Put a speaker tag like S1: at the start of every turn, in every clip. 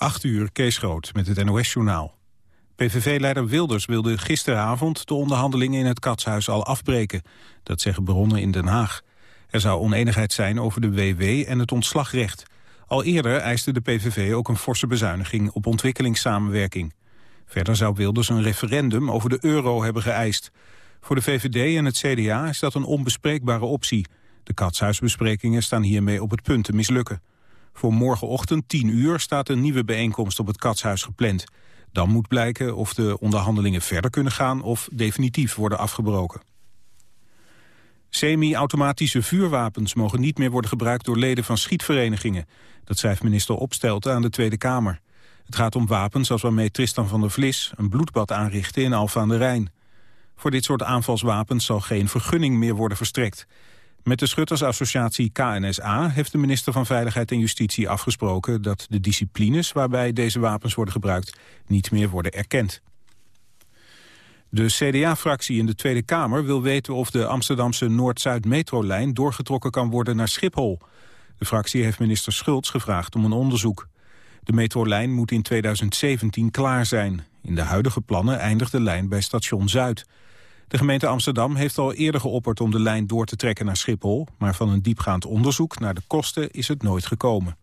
S1: 8 uur, Kees Groot, met het NOS-journaal. PVV-leider Wilders wilde gisteravond de onderhandelingen in het Katshuis al afbreken. Dat zeggen bronnen in Den Haag. Er zou oneenigheid zijn over de WW en het ontslagrecht. Al eerder eiste de PVV ook een forse bezuiniging op ontwikkelingssamenwerking. Verder zou Wilders een referendum over de euro hebben geëist. Voor de VVD en het CDA is dat een onbespreekbare optie. De katshuisbesprekingen staan hiermee op het punt te mislukken. Voor morgenochtend 10 uur staat een nieuwe bijeenkomst op het katshuis gepland. Dan moet blijken of de onderhandelingen verder kunnen gaan of definitief worden afgebroken. Semi-automatische vuurwapens mogen niet meer worden gebruikt door leden van schietverenigingen. Dat schrijft minister Opstelten aan de Tweede Kamer. Het gaat om wapens als waarmee Tristan van der Vlis een bloedbad aanrichtte in Alfa aan de Rijn. Voor dit soort aanvalswapens zal geen vergunning meer worden verstrekt. Met de schuttersassociatie KNSA heeft de minister van Veiligheid en Justitie afgesproken dat de disciplines waarbij deze wapens worden gebruikt niet meer worden erkend. De CDA-fractie in de Tweede Kamer wil weten of de Amsterdamse Noord-Zuid metrolijn doorgetrokken kan worden naar Schiphol. De fractie heeft minister Schultz gevraagd om een onderzoek. De metrolijn moet in 2017 klaar zijn. In de huidige plannen eindigt de lijn bij station Zuid. De gemeente Amsterdam heeft al eerder geopperd om de lijn door te trekken naar Schiphol, maar van een diepgaand onderzoek naar de kosten is het nooit gekomen.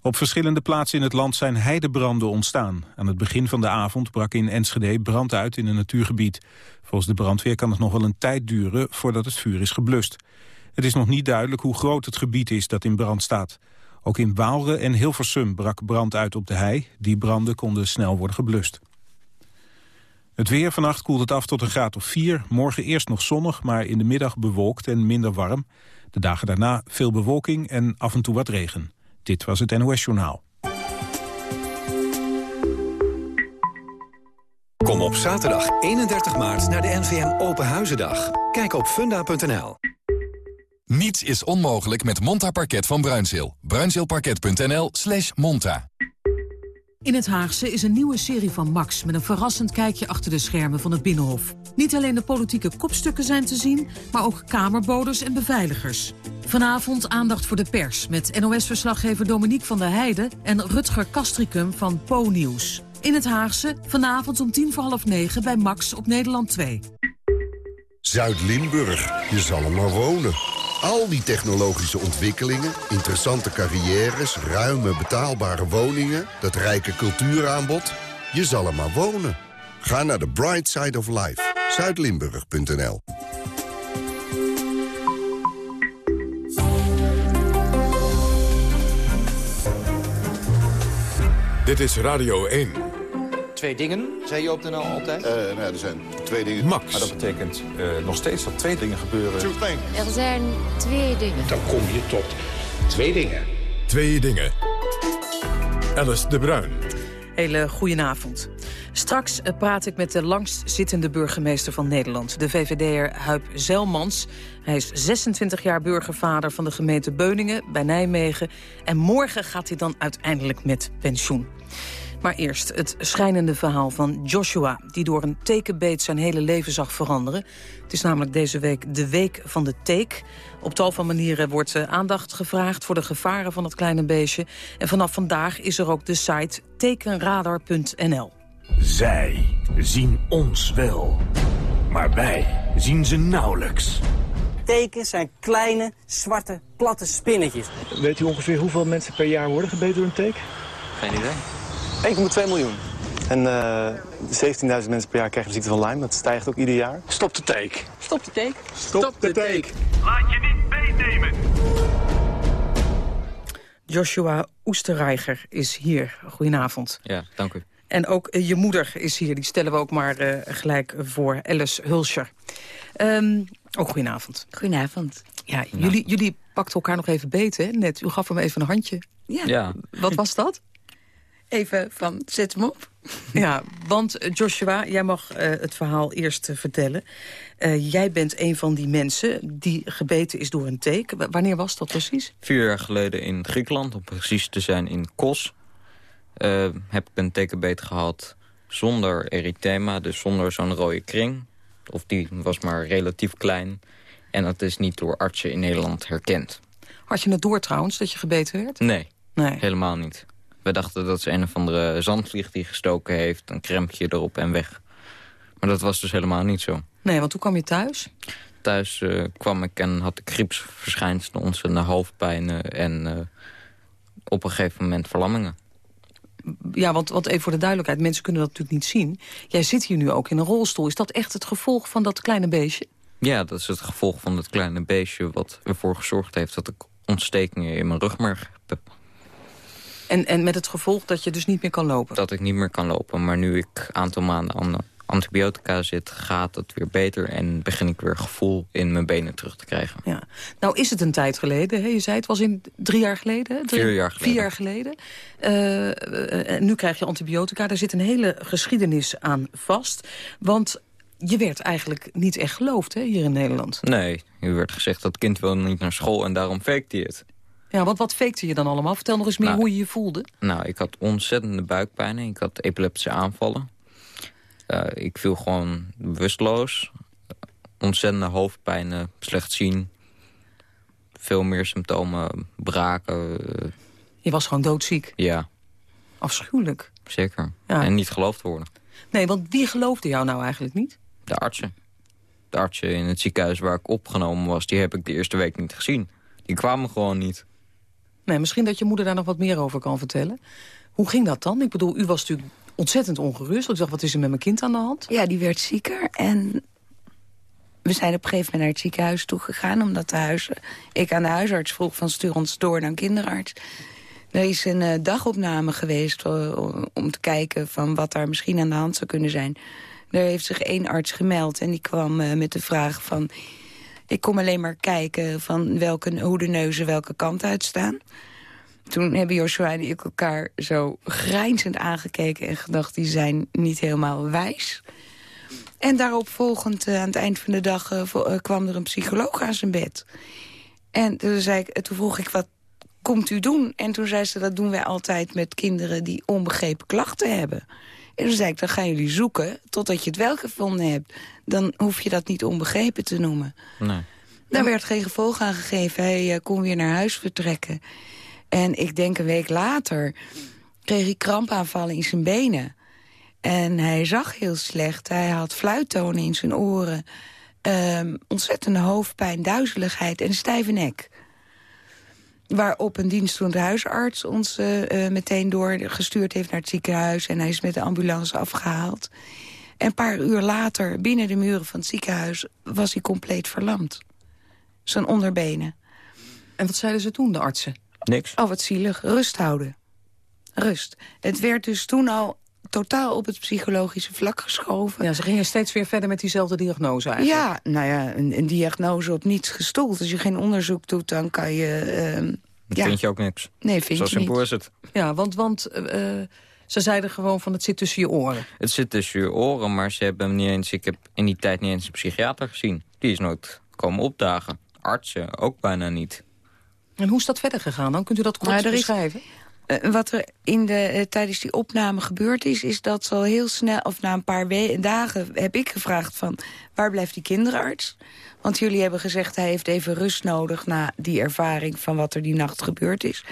S1: Op verschillende plaatsen in het land zijn heidebranden ontstaan. Aan het begin van de avond brak in Enschede brand uit in een natuurgebied. Volgens de brandweer kan het nog wel een tijd duren voordat het vuur is geblust. Het is nog niet duidelijk hoe groot het gebied is dat in brand staat. Ook in Waalre en Hilversum brak brand uit op de hei. Die branden konden snel worden geblust. Het weer vannacht koelt het af tot een graad of 4. Morgen eerst nog zonnig, maar in de middag bewolkt en minder warm. De dagen daarna veel bewolking en af en toe wat regen. Dit was het NOS Journaal.
S2: Kom op zaterdag 31 maart naar de NVM Open Huizendag. Kijk op funda.nl.
S3: Niets is onmogelijk met Monta Parket van Bruinzeel. Bruinzeelparket.nl slash monta.
S4: In het Haagse is een nieuwe serie van Max... met een verrassend kijkje achter de schermen van het Binnenhof. Niet alleen de politieke kopstukken zijn te zien... maar ook kamerboders en beveiligers. Vanavond aandacht voor de pers... met NOS-verslaggever Dominique van der Heijden... en Rutger Kastricum van Po Nieuws. In het Haagse, vanavond om tien voor half negen bij Max op Nederland 2.
S5: Zuid-Limburg, je zal er maar wonen. Al die technologische ontwikkelingen, interessante carrières... ruime betaalbare woningen, dat rijke cultuuraanbod... je zal er maar wonen. Ga naar de Bright Side of Life, zuidlimburg.nl.
S3: Dit is Radio 1.
S6: Twee dingen, zei je op de NL altijd?
S7: Uh, nou ja, er zijn twee dingen.
S3: Max.
S6: Maar dat betekent uh, nog steeds dat twee dingen gebeuren.
S8: Er zijn twee dingen.
S7: Dan kom je tot twee dingen.
S3: Twee dingen. Alice de Bruin.
S4: Hele goedenavond. Straks eh, praat ik met de langstzittende burgemeester van Nederland, de VVD'er Huip Zelmans. Hij is 26 jaar burgervader van de gemeente Beuningen bij Nijmegen. En morgen gaat hij dan uiteindelijk met pensioen. Maar eerst het schijnende verhaal van Joshua... die door een tekenbeet zijn hele leven zag veranderen. Het is namelijk deze week de week van de teek. Op tal van manieren wordt eh, aandacht gevraagd... voor de gevaren van het kleine beestje. En vanaf vandaag is er ook de site tekenradar.nl.
S9: Zij zien ons wel, maar wij zien ze nauwelijks.
S10: Tekens zijn kleine, zwarte, platte spinnetjes.
S11: Weet u ongeveer hoeveel mensen per jaar worden gebeten door een teek?
S6: Geen idee.
S11: 1,2 miljoen. En uh, 17.000 mensen per jaar krijgen de ziekte van Lyme. Dat stijgt ook ieder jaar.
S9: Stop de teek.
S10: Stop de teek.
S11: Stop, Stop de teek.
S9: Laat je niet meenemen.
S4: Joshua Oesterreiger is hier. Goedenavond.
S6: Ja, dank u.
S4: En ook uh, je moeder is hier. Die stellen we ook maar uh, gelijk voor. Alice Hulscher. Um, ook goedenavond.
S8: Goedenavond.
S4: Ja, jullie, jullie pakten elkaar nog even beet, hè? Net. U gaf hem even een handje.
S8: Ja.
S6: ja.
S4: Wat was dat?
S8: Even van, zet hem op.
S4: Ja, want Joshua, jij mag uh, het verhaal eerst uh, vertellen. Uh, jij bent een van die mensen die gebeten is door een teek. W wanneer was dat precies?
S6: Vier jaar geleden in Griekenland, om precies te zijn in Kos. heb ik een tekenbeet gehad zonder erythema, dus zonder zo'n rode kring. Of die was maar relatief klein. En dat is niet door artsen in Nederland herkend.
S4: Had je het door trouwens, dat je gebeten werd?
S6: Nee,
S4: nee.
S6: helemaal niet. We dachten dat is een of andere zandvlieg die gestoken heeft. Een krempje erop en weg. Maar dat was dus helemaal niet zo.
S4: Nee, want toen kwam je thuis?
S6: Thuis uh, kwam ik en had ik griepsverschijnselen, ontzettende hoofdpijnen en uh, op een gegeven moment verlammingen.
S4: Ja, want, want even voor de duidelijkheid, mensen kunnen dat natuurlijk niet zien. Jij zit hier nu ook in een rolstoel. Is dat echt het gevolg van dat kleine beestje?
S6: Ja, dat is het gevolg van dat kleine beestje... wat ervoor gezorgd heeft dat ik ontstekingen in mijn rugmerg heb.
S4: En, en met het gevolg dat je dus niet meer kan lopen?
S6: Dat ik niet meer kan lopen, maar nu ik een aantal maanden aan antibiotica zit, gaat het weer beter... en begin ik weer gevoel in mijn benen terug te krijgen.
S4: Ja. Nou is het een tijd geleden, hè? je zei het was in drie jaar geleden?
S6: Drie, vier jaar geleden.
S4: Vier jaar geleden. Uh, nu krijg je antibiotica, daar zit een hele geschiedenis aan vast. Want je werd eigenlijk niet echt geloofd hè, hier in Nederland.
S6: Nee, er werd gezegd dat kind wil niet naar school en daarom fakte hij het.
S4: Ja, want wat fakte je dan allemaal? Vertel nog eens meer nou, hoe je je voelde.
S6: Nou, ik had ontzettende buikpijn. Ik had epileptische aanvallen. Uh, ik viel gewoon bewusteloos. Ontzettende hoofdpijn, slecht zien. Veel meer symptomen, braken.
S4: Je was gewoon doodziek?
S6: Ja.
S4: Afschuwelijk.
S6: Zeker. Ja. En niet geloofd worden.
S4: Nee, want wie geloofde jou nou eigenlijk niet?
S6: De artsen. De artsen in het ziekenhuis waar ik opgenomen was... die heb ik de eerste week niet gezien. Die kwamen gewoon niet.
S4: Nee, misschien dat je moeder daar nog wat meer over kan vertellen. Hoe ging dat dan? Ik bedoel, u was natuurlijk ontzettend ongerust. Ik dacht, wat is er met mijn kind aan de hand?
S8: Ja, die werd zieker en we zijn op een gegeven moment naar het ziekenhuis toegegaan... omdat de huis, ik aan de huisarts vroeg van stuur ons door naar kinderarts. Er is een uh, dagopname geweest uh, om te kijken van wat daar misschien aan de hand zou kunnen zijn. Er heeft zich één arts gemeld en die kwam uh, met de vraag van... ik kom alleen maar kijken van welke, hoe de neuzen welke kant uitstaan. Toen hebben Joshua en ik elkaar zo grijnzend aangekeken... en gedacht, die zijn niet helemaal wijs. En daarop volgend, aan het eind van de dag... kwam er een psycholoog aan zijn bed. En toen, zei ik, toen vroeg ik, wat komt u doen? En toen zei ze, dat doen wij altijd met kinderen die onbegrepen klachten hebben. En toen zei ik, dan gaan jullie zoeken totdat je het wel gevonden hebt. Dan hoef je dat niet onbegrepen te noemen.
S6: Nee.
S8: Daar werd geen gevolg aan gegeven. Hij uh, kon weer naar huis vertrekken. En ik denk een week later kreeg hij krampaanvallen in zijn benen. En hij zag heel slecht. Hij had fluittonen in zijn oren. Um, ontzettende hoofdpijn, duizeligheid en een stijve nek. Waarop een dienstdoende huisarts ons uh, uh, meteen doorgestuurd heeft naar het ziekenhuis. En hij is met de ambulance afgehaald. En een paar uur later, binnen de muren van het ziekenhuis... was hij compleet verlamd. Zijn onderbenen.
S4: En wat zeiden ze toen, de artsen?
S6: Niks.
S8: Oh, wat zielig. Rust houden. Rust. Het werd dus toen al totaal op het psychologische vlak geschoven.
S4: Ja, ze gingen steeds weer verder met diezelfde diagnose eigenlijk.
S8: Ja, nou ja, een, een diagnose op niets gestoeld. Als je geen onderzoek doet, dan kan je... Uh,
S6: ja. vind je ook niks.
S8: Nee, vind
S6: Zo
S8: je
S6: simpel is het.
S4: Ja, want, want uh, ze zeiden gewoon van het zit tussen je oren.
S6: Het zit tussen je oren, maar ze hebben hem niet eens... Ik heb in die tijd niet eens een psychiater gezien. Die is nooit komen opdagen. Artsen ook bijna niet.
S4: En hoe is dat verder gegaan dan? Kunt u dat kort
S8: Nou, is-
S4: beschrijven?
S8: Eh, wat er in de, eh, tijdens die opname gebeurd is... is dat ze al heel snel, of na een paar dagen... heb ik gevraagd van, waar blijft die kinderarts? Want jullie hebben gezegd, hij heeft even rust nodig... na die ervaring van wat er die nacht gebeurd is.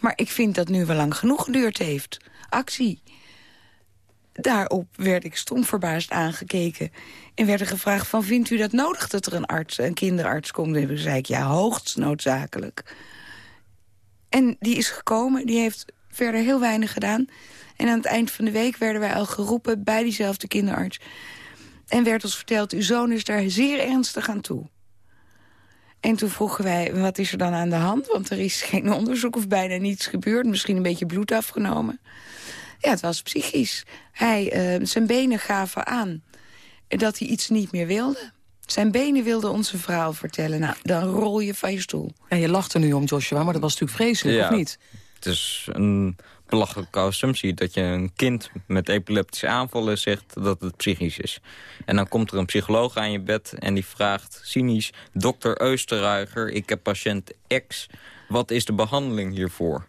S8: Maar ik vind dat nu wel lang genoeg geduurd heeft. Actie. Daarop werd ik stom verbaasd aangekeken. En werd er gevraagd van, vindt u dat nodig dat er een arts, een kinderarts komt? En toen zei ik, ja, hoogst noodzakelijk. En die is gekomen, die heeft verder heel weinig gedaan. En aan het eind van de week werden wij al geroepen bij diezelfde kinderarts. En werd ons verteld, uw zoon is daar zeer ernstig aan toe. En toen vroegen wij, wat is er dan aan de hand? Want er is geen onderzoek of bijna niets gebeurd. Misschien een beetje bloed afgenomen. Ja, het was psychisch. Hij, eh, zijn benen gaven aan dat hij iets niet meer wilde. Zijn benen wilden onze verhaal vertellen. Nou, dan rol je van je stoel.
S4: Ja, je lacht er nu om, Joshua, maar dat was natuurlijk vreselijk,
S6: Ja.
S4: of niet?
S6: Het is een belachelijke assumptie dat je een kind met epileptische aanvallen zegt dat het psychisch is. En dan komt er een psycholoog aan je bed en die vraagt cynisch... dokter Oosterruiger, ik heb patiënt X, wat is de behandeling hiervoor?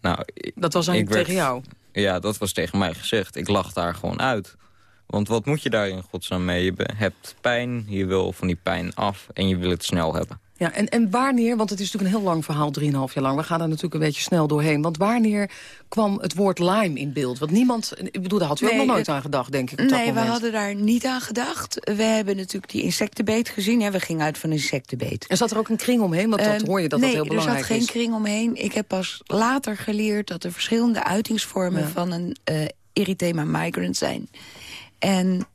S6: Nou,
S4: Dat was
S6: werd-
S4: tegen jou.
S6: Ja, dat was tegen mij gezegd. Ik lach daar gewoon uit. Want wat moet je daar in godsnaam mee? Je hebt pijn, je wil van die pijn af en je wil het snel hebben.
S4: Ja, en, en wanneer, want het is natuurlijk een heel lang verhaal, 3,5 jaar lang. We gaan er natuurlijk een beetje snel doorheen. Want wanneer kwam het woord Lyme in beeld? Want niemand, ik bedoel, daar had u ook nog nooit aan gedacht, denk ik. Op
S8: nee,
S4: dat
S8: we hadden daar niet aan gedacht. We hebben natuurlijk die insectenbeet gezien. Hè. We gingen uit van een insectenbeet.
S4: En zat er ook een kring omheen? Want dat
S8: Ehm,
S4: hoor je dat
S8: nee,
S4: dat heel belangrijk
S8: er zat geen
S4: is.
S8: kring omheen. Ik heb pas later geleerd dat er verschillende uitingsvormen
S4: Ja.
S8: van een eh erythema migrans zijn. En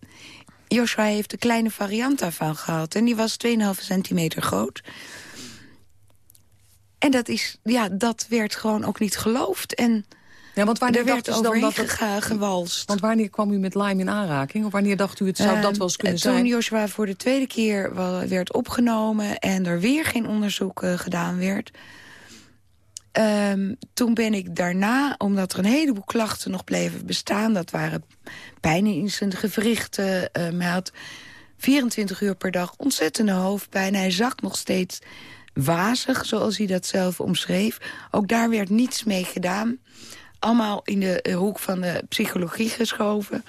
S8: Joshua heeft een kleine variant daarvan gehad. En die was 2,5 centimeter groot. En dat, is, ja, dat werd gewoon ook niet geloofd. En
S4: Ja, want wanneer
S8: er werd
S4: ze dan dat het-
S8: gewalst.
S4: Want wanneer kwam u met Lyme in aanraking? Of wanneer dacht u het zou dat
S8: Ehm,
S4: wel eens kunnen
S8: toen
S4: zijn?
S8: Joshua voor de tweede keer werd opgenomen... en er weer geen onderzoek eh, gedaan werd... ehm, toen ben ik daarna, omdat er een heleboel klachten nog bleven bestaan... dat waren pijn in zijn gewrichten. ehm, hij had 24 uur per dag ontzettende hoofdpijn. Hij zag nog steeds wazig, zoals hij dat zelf omschreef. Ook daar werd niets mee gedaan. Allemaal in de hoek van de psychologie geschoven.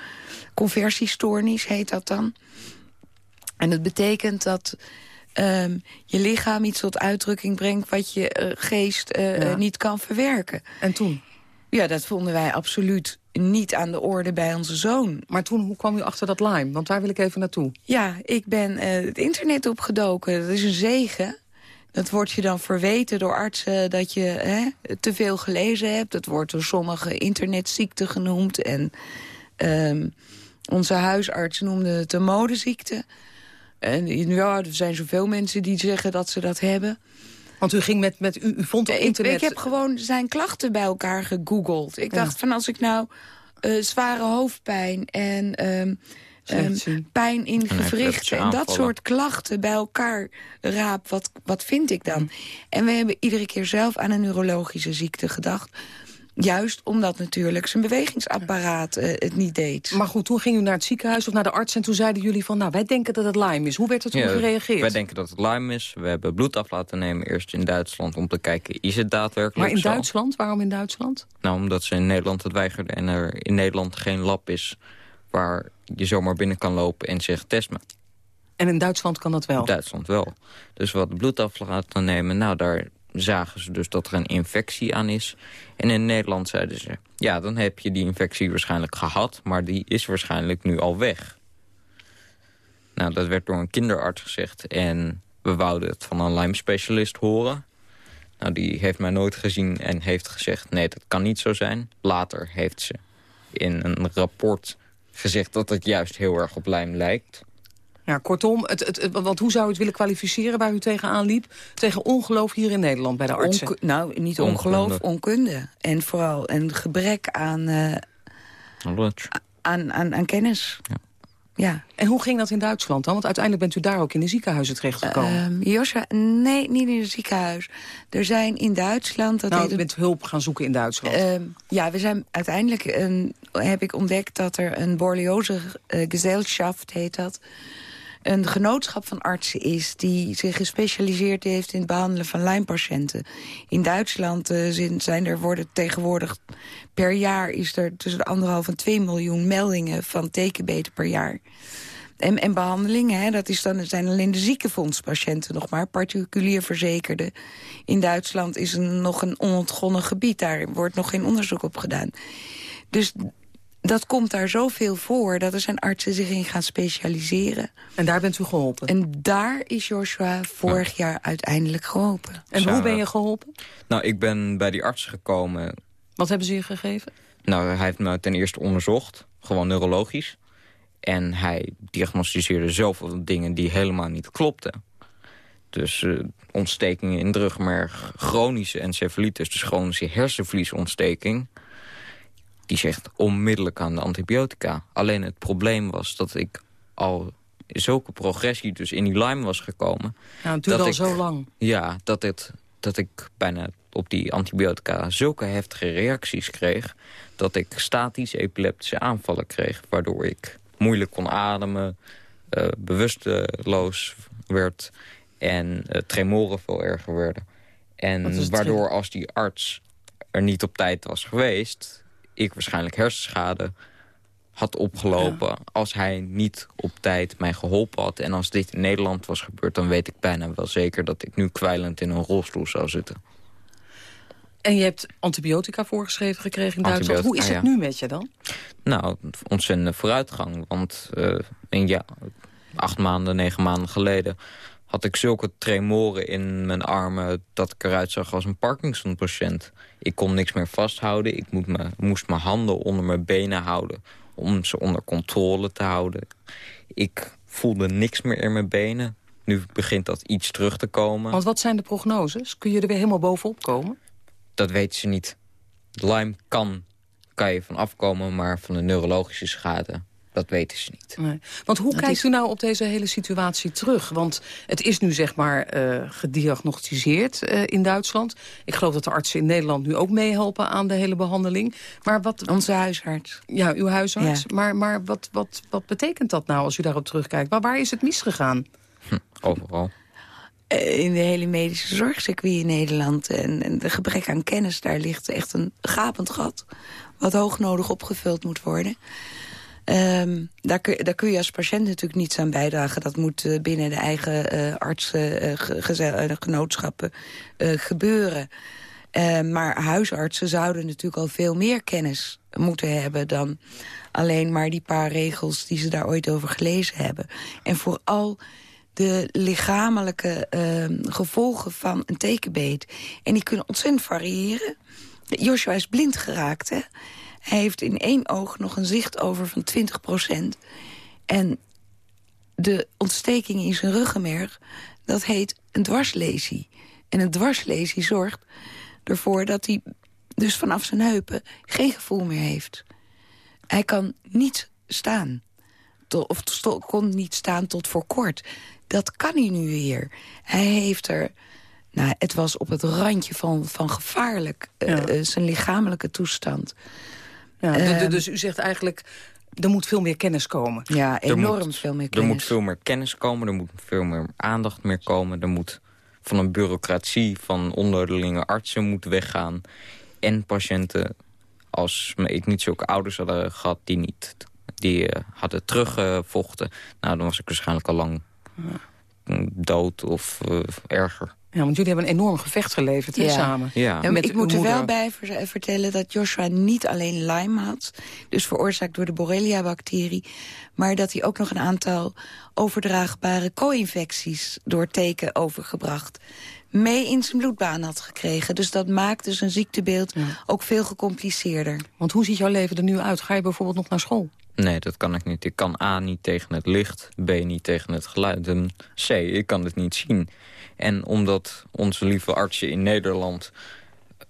S8: Conversiestoornis heet dat dan. En dat betekent dat ehm, je lichaam iets tot uitdrukking brengt... wat je eh, geest eh,
S4: Ja.
S8: niet kan verwerken.
S4: En toen?
S8: Ja, dat vonden wij absoluut niet aan de orde bij onze zoon.
S4: Maar toen, hoe kwam u achter dat Lyme? Want daar wil ik even naartoe.
S8: Ja, ik ben eh, het internet opgedoken. Dat is een zegen. Dat wordt je dan verweten door artsen dat je hè, te veel gelezen hebt. Dat wordt door sommige internetziekte genoemd. En ehm, onze huisarts noemde het een modeziekte. En ja, er zijn zoveel mensen die zeggen dat ze dat hebben.
S4: Want u ging met, met u, u vond op
S8: Ik,
S4: internet...
S8: ik heb gewoon zijn klachten bij elkaar gegoogeld. Ik
S4: Ja.
S8: dacht van als ik nou eh, zware hoofdpijn en ehm, ehm, pijn in gewrichten en dat soort klachten bij elkaar raap, wat, wat vind ik
S4: Mm.
S8: dan? En we hebben iedere keer zelf aan een neurologische ziekte gedacht. Juist omdat natuurlijk zijn bewegingsapparaat eh, het niet deed.
S4: Maar goed, toen ging u naar het ziekenhuis of naar de arts... en toen zeiden jullie van, nou, wij denken dat het Lyme is. Hoe werd er toen
S6: Ja,
S4: gereageerd?
S6: Wij denken dat het Lyme is. We hebben bloed af laten nemen, eerst in Duitsland, om te kijken, is het daadwerkelijk
S4: maar in
S6: zo?
S4: Duitsland? Waarom in Duitsland?
S6: Nou, omdat ze in Nederland het weigerden en er in Nederland geen lab is... waar je zomaar binnen kan lopen en zegt test me.
S4: En in Duitsland kan dat wel?
S6: In Duitsland wel. Dus we hadden bloed af laten nemen. Nou, daar zagen ze dus dat er een infectie aan is. En in Nederland zeiden ze... ja, dan heb je die infectie waarschijnlijk gehad... maar die is waarschijnlijk nu al weg. Nou, dat werd door een kinderarts gezegd. En we wouden het van een Lyme-specialist horen. Nou, die heeft mij nooit gezien en heeft gezegd... nee, dat kan niet zo zijn. Later heeft ze in een rapport gezegd dat het juist heel erg op Lyme lijkt...
S4: Ja, kortom, het, het, het- want hoe zou u het willen kwalificeren waar u tegenaan liep? Tegen ongeloof hier in Nederland bij de artsen?
S8: Onku- nou, niet
S6: Onkunde.
S8: ongeloof, onkunde. En vooral een gebrek aan, eh, aan, aan, aan kennis. Ja.
S4: En hoe ging dat in Duitsland dan? Want uiteindelijk bent u daar ook in de ziekenhuizen terechtgekomen.
S8: Ehm Josja, nee, niet in het ziekenhuis. Er zijn in Duitsland... Dat
S4: nou, u bent hulp gaan zoeken in Duitsland.
S8: Ehm, ja, we zijn uiteindelijk een, heb ik ontdekt dat er een borreliose eh, Gesellschaft heet dat. Een genootschap van artsen is die zich gespecialiseerd heeft in het behandelen van Lyme-patiënten. In Duitsland eh, zijn, er worden tegenwoordig per jaar is er tussen de anderhalf en twee miljoen meldingen van tekenbeten per jaar. En, en behandelingen, dat is dan, zijn alleen de ziekenfondspatiënten nog maar, particulier verzekerden. In Duitsland is een, nog een onontgonnen gebied, daar wordt nog geen onderzoek op gedaan. Dus dat komt daar zoveel voor, dat er zijn artsen zich in gaan specialiseren.
S4: En daar bent u geholpen?
S8: En daar is Joshua vorig jaar uiteindelijk geholpen.
S4: En hoe ben je geholpen?
S6: Nou, ik ben bij die arts gekomen.
S4: Wat hebben ze je gegeven?
S6: Nou, hij heeft me ten eerste onderzocht. Gewoon neurologisch. En hij diagnosticeerde zoveel dingen die helemaal niet klopten. Dus eh, ontstekingen in rugmerg, chronische encefalitis... dus chronische hersenvliesontsteking... die zegt onmiddellijk aan de antibiotica. Alleen het probleem was dat ik al zulke progressie dus in die Lyme was gekomen...
S4: Ja, het duurde al
S6: ik-
S4: zo lang.
S6: Ja, dat, het, dat ik bijna op die antibiotica zulke heftige reacties kreeg... dat ik statische epileptische aanvallen kreeg... waardoor ik moeilijk kon ademen, eh, bewusteloos werd... en eh, tremoren veel erger werden. En waardoor als die arts er niet op tijd was geweest... ik waarschijnlijk hersenschade had opgelopen... als hij niet op tijd mij geholpen had. En als dit in Nederland was gebeurd... dan weet ik bijna wel zeker dat ik nu kwijlend in een rolstoel zou zitten.
S4: En je hebt antibiotica voorgeschreven gekregen in Duitsland. Hoe is het
S6: ah, ja.
S4: nu met je dan?
S6: Nou, ontzettende vooruitgang. Want uh, een ja, acht maanden, negen maanden geleden... had ik zulke tremoren in mijn armen... dat ik eruit zag als een Parkinson-patiënt. Ik kon niks meer vasthouden. Ik moest, me, moest mijn handen onder mijn benen houden... om ze onder controle te houden. Ik voelde niks meer in mijn benen. Nu begint dat iets terug te komen.
S4: Want wat zijn de prognoses? Kun je er weer helemaal bovenop komen?
S6: Dat weten ze niet. Lyme kan, kan je van afkomen, maar van de neurologische schade... Dat weten ze niet.
S4: Nee. Want hoe kijkt u nou op deze hele situatie terug? Want het is nu zeg maar uh, gediagnosticeerd uh, in Duitsland. Ik geloof dat de artsen in Nederland nu ook meehelpen aan de hele behandeling. Maar wat,
S8: Onze huisarts.
S4: Ja, uw huisarts. Ja. Maar, maar wat, wat, wat betekent dat nou als u daarop terugkijkt? Waar, waar is het misgegaan?
S6: Hm, overal.
S8: Eh, in de hele medische zorgcircuit in Nederland. En, en de gebrek aan kennis, daar ligt echt een gapend gat. Wat hoog nodig opgevuld moet worden. Um, daar, kun, kun je als patiënt natuurlijk niets aan bijdragen. Dat moet uh, binnen de eigen uh, artsengenootschappen uh, gebeuren. maar huisartsen zouden natuurlijk al veel meer kennis moeten hebben... dan alleen maar die paar regels die ze daar ooit over gelezen hebben. En vooral de lichamelijke uh, gevolgen van een tekenbeet. En die kunnen ontzettend variëren. Joshua is blind geraakt, hè? Hij heeft in één oog nog een zicht over van 20 procent. En de ontsteking in zijn ruggenmerg, dat heet een dwarslesie. En een dwarslesie zorgt ervoor dat hij dus vanaf zijn heupen geen gevoel meer heeft. Hij kan niet staan. Of kon niet staan tot voor kort. Dat kan hij nu weer. Hij heeft er... Nou, het was op het randje van, van gevaarlijk, ja. uh, zijn lichamelijke toestand.
S4: Ja, uh, dus u zegt eigenlijk, er moet veel meer kennis komen.
S8: Ja, enorm
S6: moet,
S8: veel meer kennis.
S6: Er moet veel meer kennis komen, er moet veel meer aandacht meer komen. Er moet van een bureaucratie van onderlinge artsen moeten weggaan. En patiënten, als ik niet zulke ouders hadden gehad die niet die uh, hadden teruggevochten... nou, dan was ik waarschijnlijk al lang dood of uh, erger.
S4: Ja, want jullie hebben een enorm gevecht geleverd
S8: ja.
S4: samen.
S6: Ja.
S8: ja ik moet er wel bij vertellen dat Joshua niet alleen Lyme had... dus veroorzaakt door de Borrelia-bacterie... maar dat hij ook nog een aantal overdraagbare co-infecties... door teken overgebracht mee in zijn bloedbaan had gekregen. Dus dat maakte zijn ziektebeeld ja. ook veel gecompliceerder.
S4: Want hoe ziet jouw leven er nu uit? Ga je bijvoorbeeld nog naar school?
S6: Nee, dat kan ik niet. Ik kan A niet tegen het licht, B niet tegen het geluid en C, ik kan het niet zien. En omdat onze lieve artsen in Nederland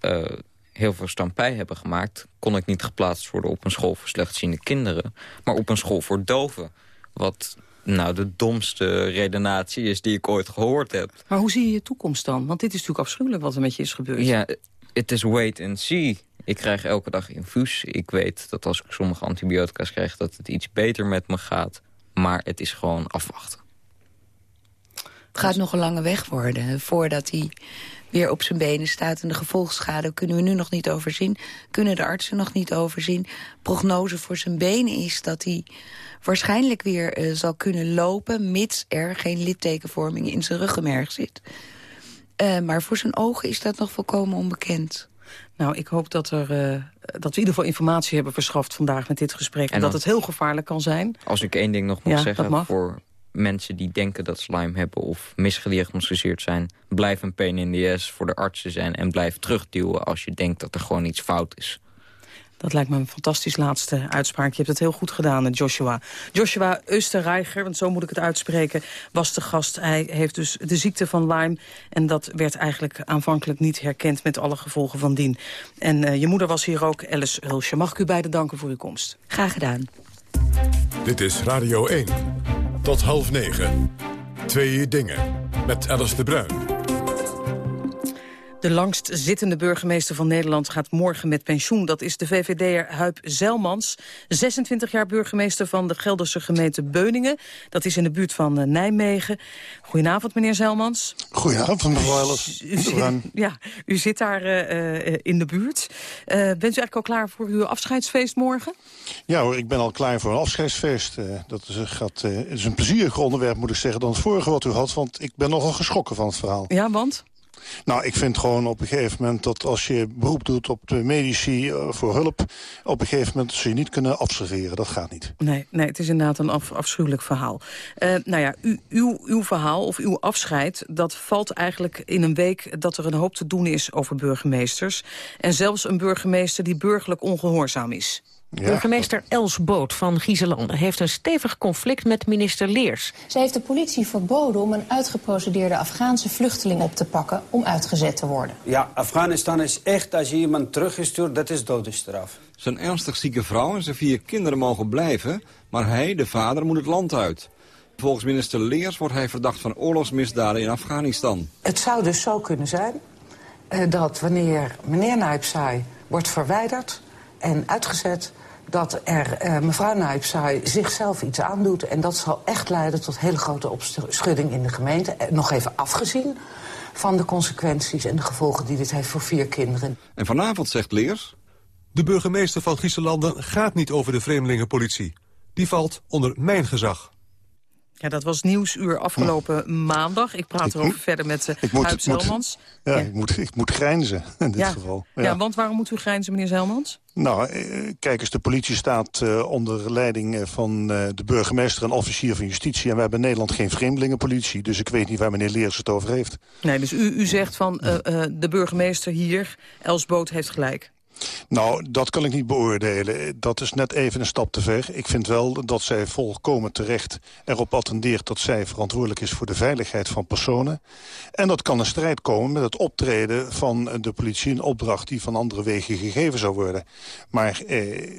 S6: uh, heel veel stampij hebben gemaakt... kon ik niet geplaatst worden op een school voor slechtziende kinderen... maar op een school voor doven. Wat nou de domste redenatie is die ik ooit gehoord heb.
S4: Maar hoe zie je je toekomst dan? Want dit is natuurlijk afschuwelijk wat er met je is gebeurd.
S6: Ja, het is wait and see. Ik krijg elke dag infuus. Ik weet dat als ik sommige antibiotica's krijg... dat het iets beter met me gaat. Maar het is gewoon afwachten.
S8: Het gaat nog een lange weg worden voordat hij weer op zijn benen staat. En de gevolgschade kunnen we nu nog niet overzien. Kunnen de artsen nog niet overzien. Prognose voor zijn benen is dat hij waarschijnlijk weer uh, zal kunnen lopen... mits er geen littekenvorming in zijn ruggenmerg zit. Uh, maar voor zijn ogen is dat nog volkomen onbekend.
S4: Nou, ik hoop dat, er, uh, dat we in ieder geval informatie hebben verschaft vandaag met dit gesprek. En, en dat het heel gevaarlijk kan zijn.
S6: Als ik één ding nog moet ja, zeggen voor mensen die denken dat ze Lyme hebben of misgediagnosticeerd zijn... blijf een pain in the ass voor de artsen zijn en blijf terugduwen als je denkt dat er gewoon iets fout is.
S4: Dat lijkt me een fantastisch laatste uitspraak. Je hebt het heel goed gedaan, Joshua. Joshua Österreicher, want zo moet ik het uitspreken, was de gast. Hij heeft dus de ziekte van Lyme. En dat werd eigenlijk aanvankelijk niet herkend met alle gevolgen van dien. En uh, je moeder was hier ook, Alice Hulsje. Mag ik u beiden danken voor uw komst?
S8: Graag gedaan.
S12: Dit is Radio 1. Tot half negen. Twee dingen. Met Alice de Bruin.
S4: De langst zittende burgemeester van Nederland gaat morgen met pensioen. Dat is de VVD'er Huip Zelmans, 26 jaar burgemeester van de Gelderse gemeente Beuningen. Dat is in de buurt van eh, Nijmegen. Goedenavond, meneer Zelmans.
S13: Goedenavond, mevrouw
S4: u, ja, u zit daar uh, in de buurt. Uh, bent u eigenlijk al klaar voor uw afscheidsfeest morgen?
S13: Ja hoor, ik ben al klaar voor een afscheidsfeest. dat is, gaat, het is een plezierig onderwerp, moet ik zeggen, dan het vorige wat u had. Want ik ben nogal geschrokken van het verhaal.
S4: Ja, want?
S13: Nou, ik vind gewoon op een gegeven moment dat als je beroep doet op de medici uh, voor hulp... op een gegeven moment zul je niet kunnen observeren. Dat gaat niet.
S4: Nee, nee het is inderdaad een af, afschuwelijk verhaal. Uh, nou ja, u, uw, uw verhaal of uw afscheid... dat valt eigenlijk in een week dat er een hoop te doen is over burgemeesters. En zelfs een burgemeester die burgerlijk ongehoorzaam is.
S14: Ja. Burgemeester Els Boot van Gieselanden heeft een stevig conflict met minister Leers.
S15: Ze heeft de politie verboden om een uitgeprocedeerde Afghaanse vluchteling op te pakken om uitgezet te worden.
S16: Ja, Afghanistan is echt, als je iemand teruggestuurd, dat is doodstraf.
S17: Zijn ernstig zieke vrouw en zijn vier kinderen mogen blijven, maar hij, de vader, moet het land uit. Volgens minister Leers wordt hij verdacht van oorlogsmisdaden in Afghanistan.
S18: Het zou dus zo kunnen zijn uh, dat wanneer meneer Naipsai wordt verwijderd en uitgezet dat er uh, mevrouw Naipsai zichzelf iets aandoet. En dat zal echt leiden tot hele grote opschudding in de gemeente. Nog even afgezien van de consequenties en de gevolgen die dit heeft voor vier kinderen.
S17: En vanavond zegt Leers...
S19: De burgemeester van Grieselanden gaat niet over de vreemdelingenpolitie. Die valt onder mijn gezag.
S4: Ja, dat was Nieuwsuur afgelopen maandag. Ik praat erover moet, verder met uh, Huib Zelmans.
S13: Ja, ja, Ik, moet, ik moet grijnzen in dit
S4: ja.
S13: geval.
S4: Ja. ja. want waarom moet u grijnzen, meneer Zelmans?
S13: Nou, kijk eens, de politie staat uh, onder leiding van uh, de burgemeester en officier van justitie. En we hebben in Nederland geen vreemdelingenpolitie. Dus ik weet niet waar meneer Leers het over heeft.
S4: Nee, dus u, u zegt van de burgemeester hier, Els Boot, heeft gelijk.
S13: Nou, dat kan ik niet beoordelen. Dat is net even een stap te ver. Ik vind wel dat zij volkomen terecht erop attendeert... dat zij verantwoordelijk is voor de veiligheid van personen. En dat kan een strijd komen met het optreden van de politie... een opdracht die van andere wegen gegeven zou worden. Maar eh,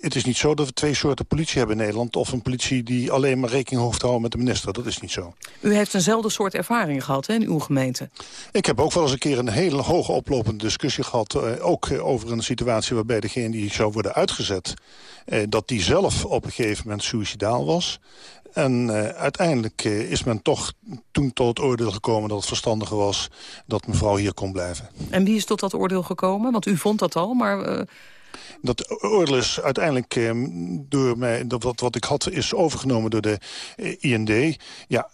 S13: het is niet zo dat we twee soorten politie hebben in Nederland... of een politie die alleen maar rekening hoeft te houden met de minister. Dat is niet zo.
S4: U heeft eenzelfde soort ervaring gehad hè, in uw gemeente.
S13: Ik heb ook wel eens een keer een hele hoge oplopende discussie gehad... Eh, ook over een situatie waarbij degene die zou worden uitgezet... Eh, dat die zelf op een gegeven moment suicidaal was. En uh, uiteindelijk uh, is men toch toen tot het oordeel gekomen dat het verstandiger was... dat mevrouw hier kon blijven.
S4: En wie is tot dat oordeel gekomen? Want u vond dat al, maar... Uh...
S13: Dat oordeel is uiteindelijk uh, door mij, dat wat, wat ik had, is overgenomen door de IND. Ja,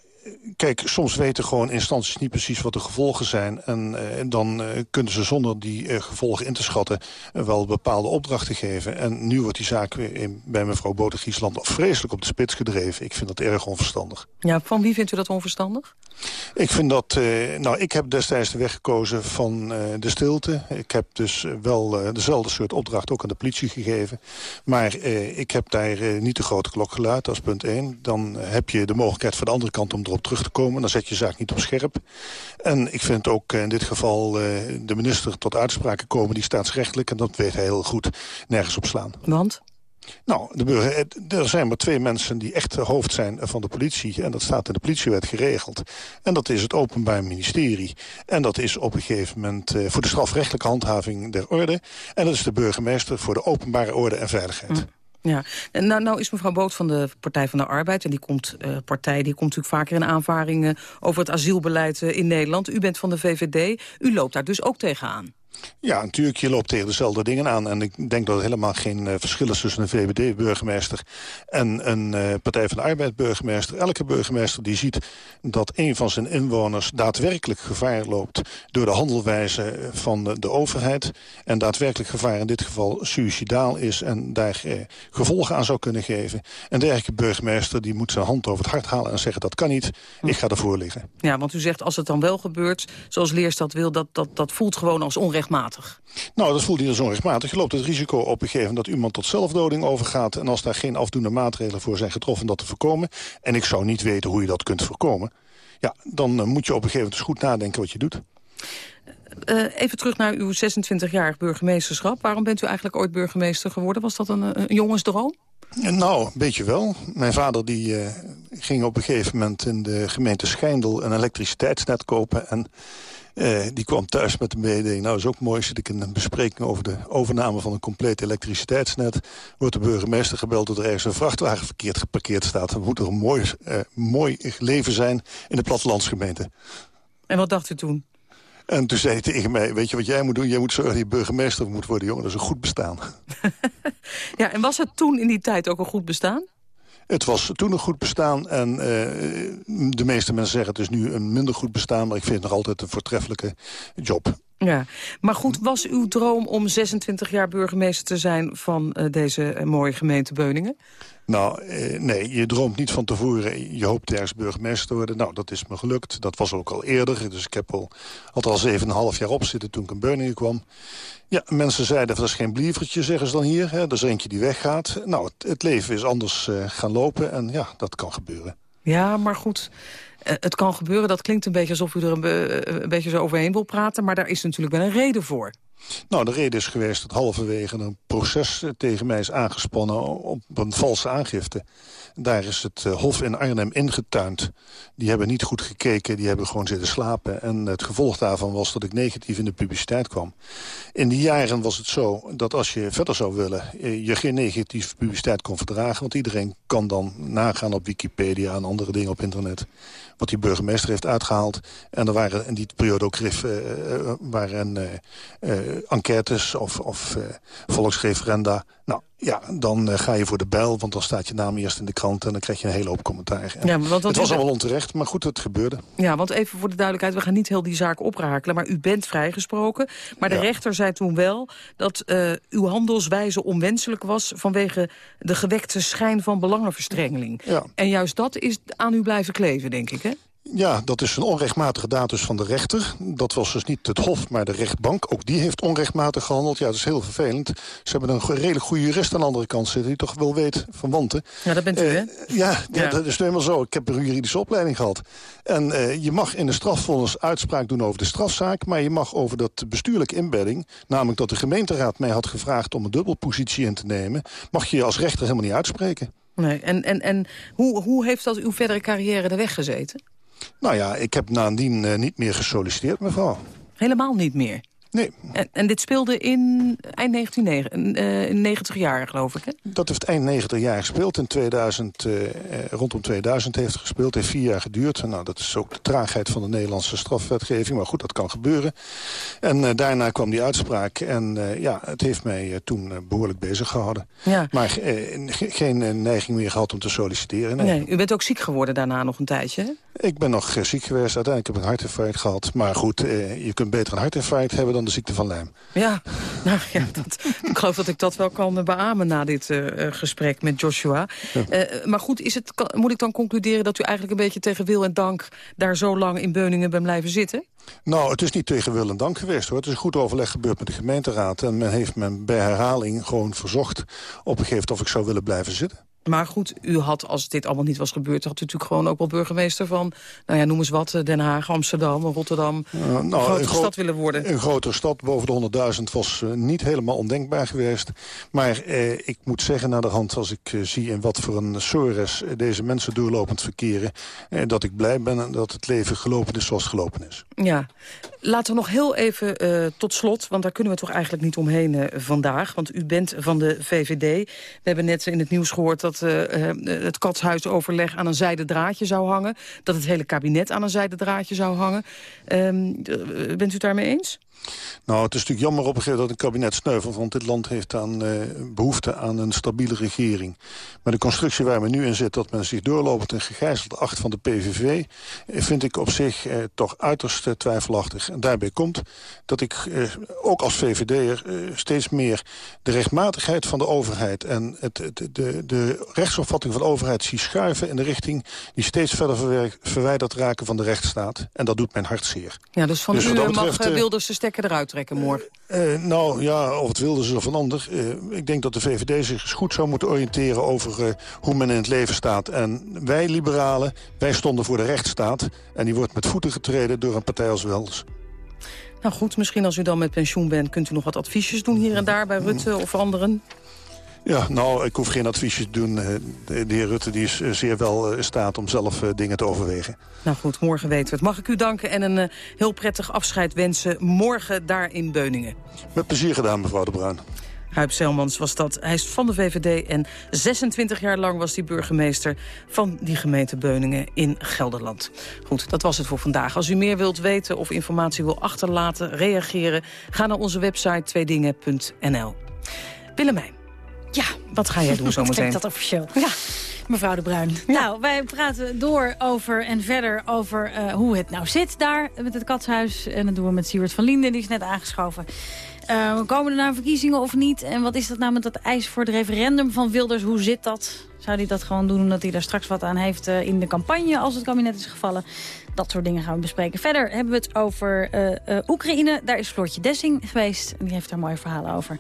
S13: kijk, soms weten gewoon instanties niet precies wat de gevolgen zijn. En, uh, dan uh, kunnen ze zonder die uh, gevolgen in te schatten wel bepaalde opdrachten geven. En nu wordt die zaak in, bij mevrouw Boten-Giesland vreselijk op de spits gedreven. Ik vind dat erg onverstandig.
S4: Ja, van wie vindt u dat onverstandig?
S13: Ik vind dat, nou, ik heb destijds de weg gekozen van de stilte. Ik heb dus wel dezelfde soort opdracht ook aan de politie gegeven. Maar ik heb daar niet de grote klok geluid, dat is punt 1. Dan heb je de mogelijkheid van de andere kant om erop terug te komen. Dan zet je zaak niet op scherp. En ik vind ook in dit geval uh, de minister tot uitspraken komen... die staatsrechtelijk, en dat weet hij heel goed, nergens op slaan.
S4: Want?
S13: Nou, de burger, er zijn maar twee mensen die echt hoofd zijn van de politie. En dat staat in de politiewet geregeld. En dat is het Openbaar Ministerie. En dat is op een gegeven moment uh, voor de strafrechtelijke handhaving der orde. En dat is de burgemeester voor de openbare orde en veiligheid.
S4: Mm. Ja, nou, nou is mevrouw Boot van de Partij van de Arbeid... en die komt, uh, partij die komt natuurlijk vaker in aanvaringen... over het asielbeleid uh, in Nederland. U bent van de VVD, u loopt daar dus ook tegenaan.
S13: Ja, natuurlijk, je loopt tegen dezelfde dingen aan. En ik denk dat er helemaal geen uh, verschil is tussen een VVD-burgemeester... en een uh, Partij van de Arbeid-burgemeester. Elke burgemeester die ziet dat een van zijn inwoners... daadwerkelijk gevaar loopt door de handelwijze van de, de overheid... en daadwerkelijk gevaar in dit geval suicidaal is... en daar uh, gevolgen aan zou kunnen geven. En dergelijke burgemeester die moet zijn hand over het hart halen... en zeggen dat kan niet, ik ga ervoor liggen.
S4: Ja, want u zegt als het dan wel gebeurt, zoals Leers dat wil... dat, dat, dat voelt gewoon als onrecht onrechtmatig?
S13: Nou, dat voelt niet als onrechtmatig. Je loopt het risico op een gegeven moment dat iemand tot zelfdoding overgaat... en als daar geen afdoende maatregelen voor zijn getroffen dat te voorkomen... en ik zou niet weten hoe je dat kunt voorkomen... ja, dan uh, moet je op een gegeven moment eens goed nadenken wat je doet.
S4: Uh, even terug naar uw 26-jarig burgemeesterschap. Waarom bent u eigenlijk ooit burgemeester geworden? Was dat een, een jongensdroom?
S13: Nou, een beetje wel. Mijn vader die, uh, ging op een gegeven moment in de gemeente Schijndel... een elektriciteitsnet kopen en Eh, die kwam thuis met de mededeling, nou is ook mooi... zit ik in een bespreking over de overname van een compleet elektriciteitsnet... wordt de burgemeester gebeld dat er ergens een vrachtwagen verkeerd geparkeerd staat. Dan moet er een mooi, uh, mooi leven zijn in de plattelandsgemeente.
S4: En wat dacht u toen?
S13: En toen zei hij tegen mij, weet je wat jij moet doen? Jij moet zorgen dat je burgemeester moet worden, jongen. Dat is een goed bestaan.
S4: ja, en was het toen in die tijd ook een goed bestaan?
S13: Het was toen een goed bestaan en uh, de meeste mensen zeggen het is nu een minder goed bestaan... maar ik vind het nog altijd een voortreffelijke job.
S4: Ja, maar goed, was uw droom om 26 jaar burgemeester te zijn van uh, deze mooie gemeente Beuningen?
S13: Nou, eh, nee, je droomt niet van tevoren. Je hoopt ergens burgemeester te worden. Nou, dat is me gelukt. Dat was ook al eerder. Dus ik heb al, had al 7,5 jaar op zitten toen ik in Beuningen kwam. Ja, mensen zeiden, dat is geen blievertje, zeggen ze dan hier. Hè? Dat is eentje die weggaat. Nou, het, het leven is anders uh, gaan lopen en ja, dat kan gebeuren.
S4: Ja, maar goed, het kan gebeuren. Dat klinkt een beetje alsof u er een, be een beetje zo overheen wil praten. Maar daar is natuurlijk wel een reden voor.
S13: Nou, de reden is geweest dat halverwege een proces tegen mij is aangespannen op een valse aangifte. Daar is het uh, Hof in Arnhem ingetuind. Die hebben niet goed gekeken, die hebben gewoon zitten slapen. En het gevolg daarvan was dat ik negatief in de publiciteit kwam. In die jaren was het zo dat als je verder zou willen... Eh, je geen negatieve publiciteit kon verdragen. Want iedereen kan dan nagaan op Wikipedia en andere dingen op internet wat die burgemeester heeft uitgehaald. En er waren in die periode ook uh, waren, uh, enquêtes of, of volksreferenda. Nou, ja, dan uh, ga je voor de bijl, want dan staat je naam eerst in de krant... en dan krijg je een hele hoop commentaar. Ja, want, het was allemaal onterecht, maar goed, het gebeurde.
S4: Ja, want even voor de duidelijkheid, we gaan niet heel die zaak oprakelen... maar u bent vrijgesproken. Maar de rechter zei toen wel dat uh, uw handelswijze onwenselijk was... vanwege de gewekte schijn van belangenverstrengeling. Ja. En juist dat is aan u blijven kleven, denk ik, hè?
S13: Ja, dat is een onrechtmatige datus van de rechter. Dat was dus niet het Hof, maar de rechtbank. Ook die heeft onrechtmatig gehandeld. Ja, dat is heel vervelend. Ze hebben een redelijk goede jurist aan de andere kant zitten... die toch wel weet van wanten.
S4: Ja, dat bent u, uh, hè?
S13: Ja, ja, dat is helemaal zo. Ik heb een juridische opleiding gehad. En uh, je mag in de strafvonnis uitspraak doen over de strafzaak... maar je mag over dat bestuurlijke inbedding... namelijk dat de gemeenteraad mij had gevraagd om een dubbelpositie in te nemen... mag je je als rechter helemaal niet uitspreken.
S4: Nee, en en, en hoe, hoe heeft dat uw verdere carrière er weggezeten?
S13: Nou ja, ik heb nadien uh, niet meer gesolliciteerd, mevrouw.
S4: Helemaal niet meer?
S13: Nee.
S4: En, en dit speelde in eind 1990 uh, jaar, geloof ik, hè?
S13: Dat heeft eind 90 jaar gespeeld. In 2000, uh, rondom 2000 heeft het gespeeld. Het heeft vier jaar geduurd. Nou, dat is ook de traagheid van de Nederlandse strafwetgeving. Maar goed, dat kan gebeuren. En uh, daarna kwam die uitspraak. En ja, het heeft mij toen behoorlijk bezig gehouden. Ja. Maar geen neiging meer gehad om te solliciteren. Nee.
S4: nee. U bent ook ziek geworden daarna nog een tijdje, hè?
S13: Ik ben nog ziek geweest. Uiteindelijk heb ik een hartinfarct gehad. Maar goed, je kunt beter een hartinfarct hebben dan de ziekte van Lyme.
S4: Ja, nou ja, dat, ik geloof dat ik dat wel kan beamen na dit uh, gesprek met Joshua. Ja. Uh, maar goed, is het, kan, moet ik dan concluderen dat u eigenlijk een beetje tegen wil en dank... daar zo lang in Beuningen bent blijven zitten?
S13: Nou, het is niet tegen wil en dank geweest hoor. Het is een goed overleg gebeurd met de gemeenteraad. En men heeft me bij herhaling gewoon verzocht op een gegeven moment of ik zou willen blijven zitten.
S4: Maar goed, u had, als dit allemaal niet was gebeurd... had u natuurlijk gewoon ook wel burgemeester van... nou ja, noem eens wat, Den Haag, Amsterdam, Rotterdam... Uh, nou, een grotere een stad willen worden.
S13: Een grotere stad, boven de 100.000, was uh, niet helemaal ondenkbaar geweest. Maar eh, ik moet zeggen, naar de hand, als ik zie... in wat voor een sores deze mensen doorlopend verkeren... dat ik blij ben dat het leven gelopen is zoals het gelopen is.
S4: Ja, laten we nog heel even tot slot... want daar kunnen we toch eigenlijk niet omheen vandaag... want u bent van de VVD. We hebben net in het nieuws gehoord... dat uh, het katshuisoverleg aan een zijden draadje zou hangen. Dat het hele kabinet aan een zijden draadje zou hangen. Um, bent u het daarmee eens?
S13: Nou, het is natuurlijk jammer op een gegeven moment dat een kabinet sneuvelt... want dit land heeft aan, uh, behoefte aan een stabiele regering. Maar de constructie waar we nu in zitten... dat men zich doorlopend en gegijzeld acht van de PVV... Eh, vind ik op zich eh, toch uiterst eh, twijfelachtig. En daarbij komt dat ik eh, ook als VVD'er eh, steeds meer... de rechtmatigheid van de overheid... en het, het, de, de rechtsopvatting van de overheid zie schuiven... in de richting die steeds verder verwijderd raken van de rechtsstaat. En dat doet mijn hart zeer.
S4: Ja, dus van dus u mag Wilders de stekker eruit trekken morgen?
S13: Uh, uh, nou ja, of het wilde ze of een ander. Uh, ik denk dat de VVD zich goed zou moeten oriënteren over hoe men in het leven staat. En wij liberalen, wij stonden voor de rechtsstaat. En die wordt met voeten getreden door een partij als Wels.
S4: Nou goed, misschien als u dan met pensioen bent... kunt u nog wat adviesjes doen hier en daar bij Rutte of anderen?
S13: Ja, nou, ik hoef geen adviesjes te doen. Eh, de, de heer Rutte die is zeer wel in staat om zelf dingen te overwegen.
S4: Nou goed, morgen weten we het. Mag ik u danken en een heel prettig afscheid wensen morgen daar in Beuningen.
S13: Met plezier gedaan, mevrouw de Bruin.
S4: Huip Selmans was dat. Hij is van de VVD en 26 jaar lang was hij burgemeester... van die gemeente Beuningen in Gelderland. Goed, dat was het voor vandaag. Als u meer wilt weten of informatie wil achterlaten, reageren... ga naar onze website tweedingen.nl. Willemijn, ja, wat ga jij doen zometeen?
S20: dat officieel. Ja. Mevrouw de Bruin. Nou, wij praten door over en verder over uh, hoe het nou zit daar met het katshuis. En dat doen we met Siewert van Linden, die is net aangeschoven. Uh, komen er nou verkiezingen of niet? En wat is dat nou met dat eis voor het referendum van Wilders? Hoe zit dat? Zou hij dat gewoon doen omdat hij daar straks wat aan heeft uh, in de campagne als het kabinet is gevallen? Dat soort dingen gaan we bespreken. Verder hebben we het over uh, Oekraïne. Daar is Floortje Dessing geweest. En die heeft daar mooie verhalen over.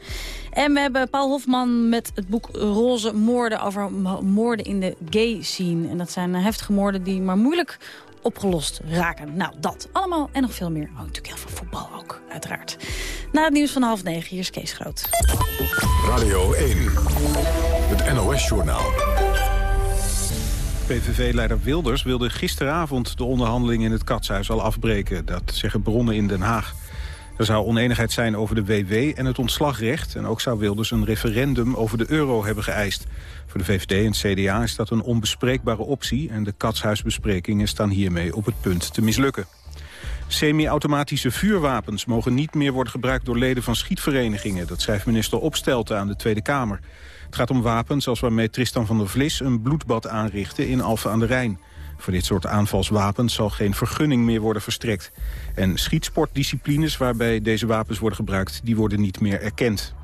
S20: En we hebben Paul Hofman met het boek Roze Moorden over moorden in de gay scene. En dat zijn heftige moorden die maar moeilijk opgelost raken. Nou, dat allemaal en nog veel meer. Oh, natuurlijk heel veel voetbal ook, uiteraard. Na het nieuws van half negen, hier is Kees Groot.
S12: Radio 1, het NOS-journaal.
S1: PVV-leider Wilders wilde gisteravond de onderhandelingen in het Katshuis al afbreken. Dat zeggen bronnen in Den Haag. Er zou oneenigheid zijn over de WW en het ontslagrecht. En ook zou Wilders een referendum over de euro hebben geëist. Voor de VVD en CDA is dat een onbespreekbare optie... en de katshuisbesprekingen staan hiermee op het punt te mislukken. Semi-automatische vuurwapens mogen niet meer worden gebruikt door leden van schietverenigingen. Dat schrijft minister Opstelten aan de Tweede Kamer. Het gaat om wapens als waarmee Tristan van der Vlis een bloedbad aanrichtte in Alphen aan de Rijn. Voor dit soort aanvalswapens zal geen vergunning meer worden verstrekt. En schietsportdisciplines waarbij deze wapens worden gebruikt, die worden niet meer erkend.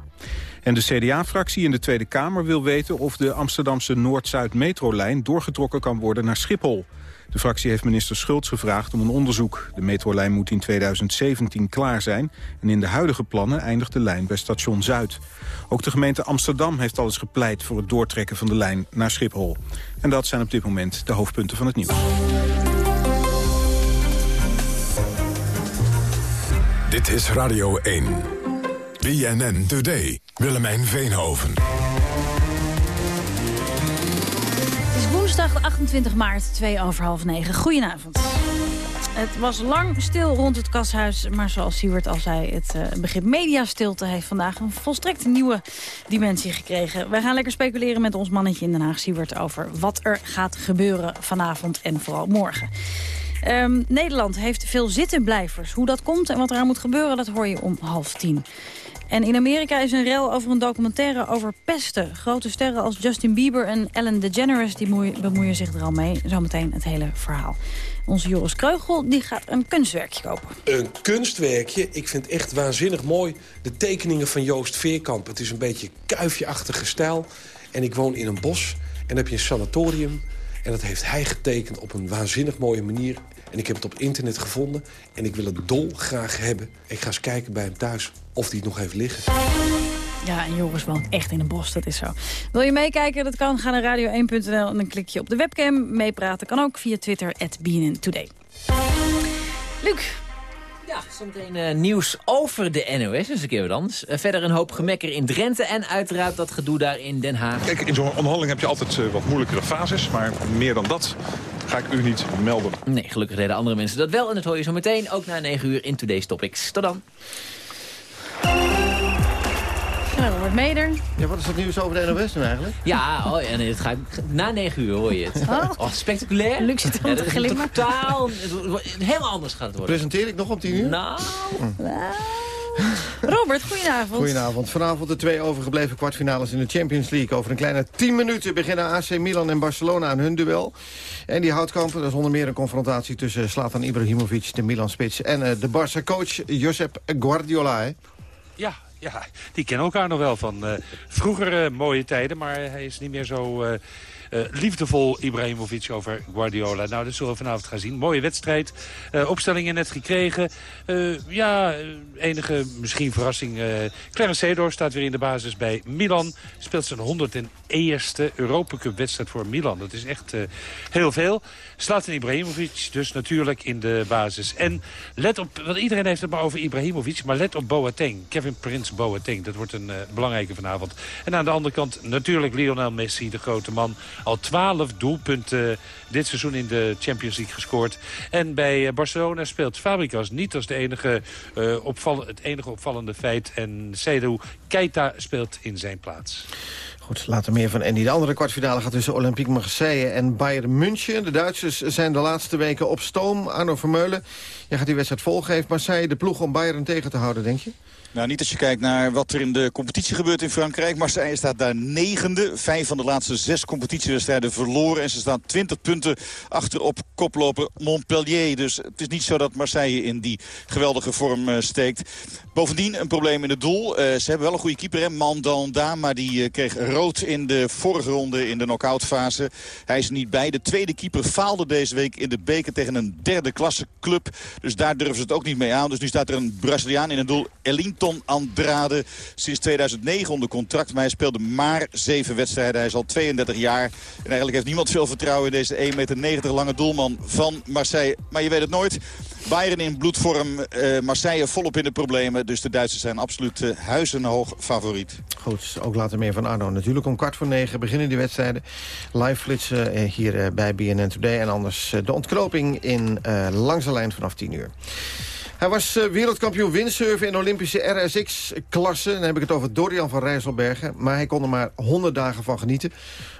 S1: En de CDA-fractie in de Tweede Kamer wil weten of de Amsterdamse Noord-Zuid metrolijn doorgetrokken kan worden naar Schiphol. De fractie heeft minister Schultz gevraagd om een onderzoek. De metrolijn moet in 2017 klaar zijn en in de huidige plannen eindigt de lijn bij station Zuid. Ook de gemeente Amsterdam heeft al eens gepleit voor het doortrekken van de lijn naar Schiphol. En dat zijn op dit moment de hoofdpunten van het nieuws.
S12: Dit is Radio 1. BNN Today. Willemijn Veenhoven.
S20: Woensdag 28 maart, 2 over half 9. Goedenavond. Het was lang stil rond het kashuis, maar zoals Siewert al zei... het uh, begrip mediastilte heeft vandaag een volstrekt nieuwe dimensie gekregen. Wij gaan lekker speculeren met ons mannetje in Den Haag, Siewert... over wat er gaat gebeuren vanavond en vooral morgen. Um, Nederland heeft veel zittenblijvers. Hoe dat komt en wat eraan moet gebeuren, dat hoor je om half tien. En in Amerika is een rel over een documentaire over pesten. Grote sterren als Justin Bieber en Ellen DeGeneres die bemoeien zich er al mee. Zometeen het hele verhaal. Onze Joris Kreugel die gaat een kunstwerkje kopen.
S21: Een kunstwerkje? Ik vind echt waanzinnig mooi de tekeningen van Joost Veerkamp. Het is een beetje kuifje-achtige stijl. En ik woon in een bos en heb je een sanatorium. En dat heeft hij getekend op een waanzinnig mooie manier. En ik heb het op internet gevonden en ik wil het dol graag hebben. Ik ga eens kijken bij hem thuis of hij het nog heeft liggen.
S20: Ja, en Joris woont echt in een bos, dat is zo. Wil je meekijken? Dat kan. Ga naar radio1.nl en dan klik je op de webcam. Meepraten kan ook via Twitter, at Today. Luc,
S22: ja, zometeen uh, nieuws over de NOS, dus een keer wat anders. Uh, verder een hoop gemekker in Drenthe en uiteraard dat gedoe daar in Den Haag.
S23: Kijk, in zo'n onderhandeling heb je altijd uh, wat moeilijkere fases, maar meer dan dat ga ik u niet melden.
S22: Nee, gelukkig deden andere mensen dat wel en dat hoor je zo meteen ook na 9 uur in Today's Topics. Tot dan.
S20: Nou, Robert Meder.
S24: Ja, wat is het nieuws over de NOS nu eigenlijk?
S22: Ja, oh, en het gaat, na 9 uur hoor je het.
S20: Oh,
S22: oh spectaculair.
S20: Zit ja, te glimmen.
S22: Totaal, helemaal anders gaat het worden.
S24: Presenteer ik nog om 10 uur?
S22: Nou...
S24: Hm.
S20: Robert, goedenavond.
S24: Goedenavond. Vanavond de twee overgebleven kwartfinales in de Champions League. Over een kleine 10 minuten beginnen AC Milan en Barcelona aan hun duel. En die houtkampen, dat is onder meer een confrontatie tussen Slatan Ibrahimovic, de Milan-spits... en uh, de Barça-coach Josep Guardiola. Hè?
S25: Ja, ja, die kennen elkaar nog wel van uh, vroeger uh, mooie tijden. Maar hij is niet meer zo uh, liefdevol, Ibrahimovic, over Guardiola. Nou, dat zullen we vanavond gaan zien. Mooie wedstrijd. opstellingen net gekregen. ja, enige misschien verrassing. Clarence Seedorf staat weer in de basis bij Milan. Speelt zijn eerste Europacup-wedstrijd voor Milan. Dat is echt heel veel. Slatan Ibrahimovic dus natuurlijk in de basis. En let op, want iedereen heeft het maar over Ibrahimovic... maar let op Boateng, Kevin Prince Boateng. Dat wordt een belangrijke vanavond. En aan de andere kant natuurlijk Lionel Messi, de grote man. Al twaalf doelpunten dit seizoen in de Champions League gescoord. En bij Barcelona speelt Fabricas niet als de enige, opvall het enige opvallende feit. En Seydou Keita speelt in zijn plaats.
S24: Goed, later meer van Andy. De andere kwartfinale gaat tussen Olympique Marseille en Bayern München. De Duitsers zijn de laatste weken op stoom. Arno Vermeulen, jij gaat die wedstrijd volgen. Heeft Marseille de ploeg om Bayern tegen te houden, denk je?
S26: Nou, niet als je kijkt naar wat er in de competitie gebeurt in Frankrijk. Marseille staat daar negende. Vijf van de laatste zes competitiewedstrijden verloren. En ze staan 20 punten achter op koploper Montpellier. Dus het is niet zo dat Marseille in die geweldige vorm uh, steekt. Bovendien een probleem in het doel. Uh, ze hebben wel een goede keeper, hè? Mandanda. Maar die uh, kreeg rood in de vorige ronde in de knock-outfase. Hij is niet bij. De tweede keeper faalde deze week in de beker tegen een derde klasse club. Dus daar durven ze het ook niet mee aan. Dus nu staat er een Braziliaan in het doel. Elinton Andrade. Sinds 2009 onder contract. Maar hij speelde maar zeven wedstrijden. Hij is al 32 jaar. En eigenlijk heeft niemand veel vertrouwen in deze 1,90 meter lange doelman van Marseille. Maar je weet het nooit. Bayern in bloedvorm, uh, Marseille volop in de problemen. Dus de Duitsers zijn absoluut uh, huizenhoog favoriet.
S24: Goed, ook later meer van Arno. Natuurlijk om kwart voor negen beginnen die wedstrijden. Live flitsen uh, hier bij BNN Today. En anders de ontknoping in langs de lijn vanaf 10 uur. Hij was uh, wereldkampioen windsurfen in Olympische RSX-klasse. Dan heb ik het over Dorian van Rijsselbergen. Maar hij kon er maar 100 dagen van genieten.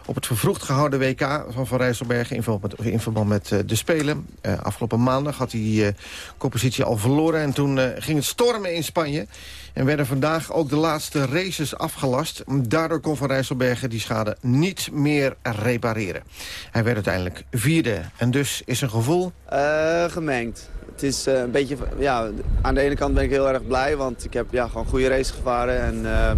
S24: Op het vervroegd gehouden WK van Van Rijsselbergen... in verband met, in verband met uh, de Spelen. Uh, afgelopen maandag had hij die compositie al verloren. En toen ging het stormen in Spanje. En werden vandaag ook de laatste races afgelast. Daardoor kon Van Rijsselbergen die schade niet meer repareren. Hij werd uiteindelijk vierde. En dus is een gevoel...
S27: gemengd het is uh, een beetje, ja, aan de ene kant ben ik heel erg blij, want ik heb ja, gewoon goede races gevaren en uh,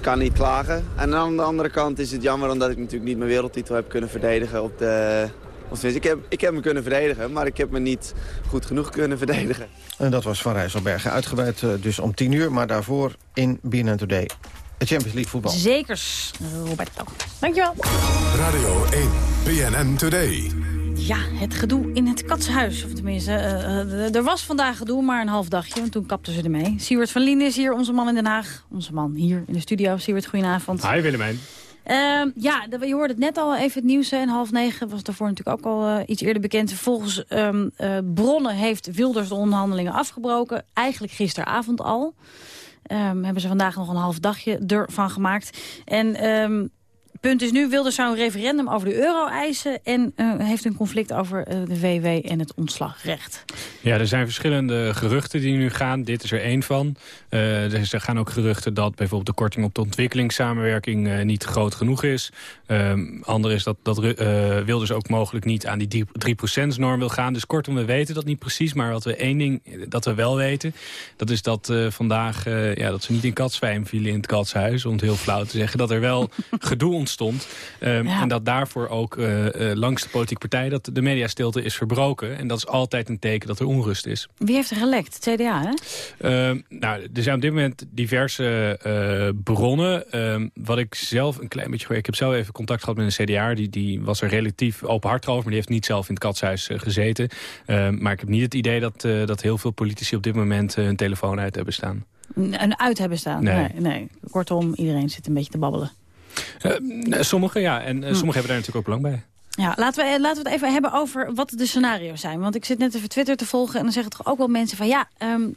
S27: kan niet klagen. En aan de andere kant is het jammer omdat ik natuurlijk niet mijn wereldtitel heb kunnen verdedigen op de... Of ik heb, ik heb me kunnen verdedigen, maar ik heb me niet goed genoeg kunnen verdedigen.
S24: En dat was Van Rijsselbergen. Uitgebreid uh, dus om 10 uur, maar daarvoor in BNN Today. Het Champions League voetbal.
S20: Zekers, Roberto. Dankjewel.
S12: Radio 1, BNN Today.
S20: Ja, het gedoe in het katshuis. Of tenminste, uh, uh, er was vandaag gedoe, maar een half dagje. Want toen kapten ze ermee. Siewert van Lien is hier, onze man in Den Haag. Onze man hier in de studio. Siewert, goedenavond.
S28: Hi Willemijn.
S20: Uh, ja, je hoorde het net al even het nieuws. En half negen was daarvoor natuurlijk ook al uh, iets eerder bekend. Volgens um, uh, bronnen heeft Wilders de onderhandelingen afgebroken. Eigenlijk gisteravond al. Um, hebben ze vandaag nog een half dagje ervan gemaakt. En um, punt is nu, Wilders zou een referendum over de euro eisen... en uh, heeft een conflict over uh, de WW en het ontslagrecht.
S28: Ja, er zijn verschillende geruchten die nu gaan. Dit is er één van. Uh, er gaan ook geruchten dat bijvoorbeeld de korting op de ontwikkelingssamenwerking... niet groot genoeg is. ander is dat, dat Wilders ook mogelijk niet aan die 3%-norm wil gaan. Dus kortom, we weten dat niet precies. Maar wat we één ding dat we wel weten... dat is dat vandaag ja, dat ze niet in katsvijm vielen in het katshuis... om het heel flauw te zeggen, dat er wel gedoe Um, ja. En dat daarvoor ook uh, uh, langs de politieke partij dat de mediastilte is verbroken. En dat is altijd een teken dat er onrust is.
S20: Wie heeft er gelekt? Het CDA, hè?
S28: Uh, nou, er zijn op dit moment diverse uh, bronnen. Um, wat ik zelf een klein beetje... Ik heb zelf even contact gehad met een CDA. Die, die was er relatief openhartig over. Maar die heeft niet zelf in het katshuis gezeten. Maar ik heb niet het idee dat, dat heel veel politici op dit moment hun telefoon uit hebben staan.
S20: Een uit hebben staan?
S28: Nee.
S20: nee. nee. Kortom, iedereen zit een beetje te babbelen.
S28: Uh, sommigen ja, en uh, sommigen hebben daar natuurlijk ook belang bij.
S20: Ja, laten we, laten we het even hebben over wat de scenario's zijn. Want ik zit net even Twitter te volgen en dan zeggen toch ook wel mensen van... ja, um,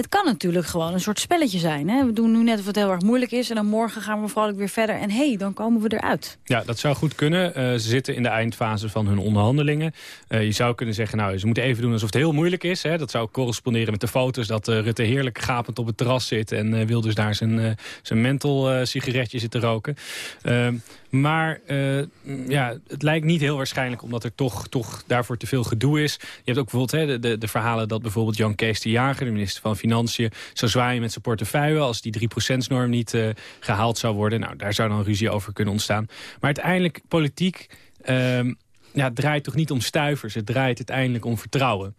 S20: het kan natuurlijk gewoon een soort spelletje zijn. Hè? We doen nu net of het heel erg moeilijk is... en dan morgen gaan we vrolijk weer verder en hé, hey, dan komen we eruit.
S28: Ja, dat zou goed kunnen. Uh, ze zitten in de eindfase van hun onderhandelingen. Uh, je zou kunnen zeggen, nou, ze moeten even doen alsof het heel moeilijk is. Hè? Dat zou corresponderen met de foto's dat uh, Rutte heerlijk gapend op het terras zit... en wil dus daar zijn, zijn menthol sigaretje zitten roken. Ehm, maar ja, het lijkt niet heel waarschijnlijk... omdat er toch, toch daarvoor te veel gedoe is. Je hebt ook bijvoorbeeld hè, de, de, de verhalen dat bijvoorbeeld Jan Kees de Jager... de minister van Financiën, zou zwaaien met zijn portefeuille... als die 3%-norm niet uh, gehaald zou worden. Nou, daar zou dan ruzie over kunnen ontstaan. Maar uiteindelijk, politiek uh, ja, draait toch niet om stuivers. Het draait uiteindelijk om vertrouwen.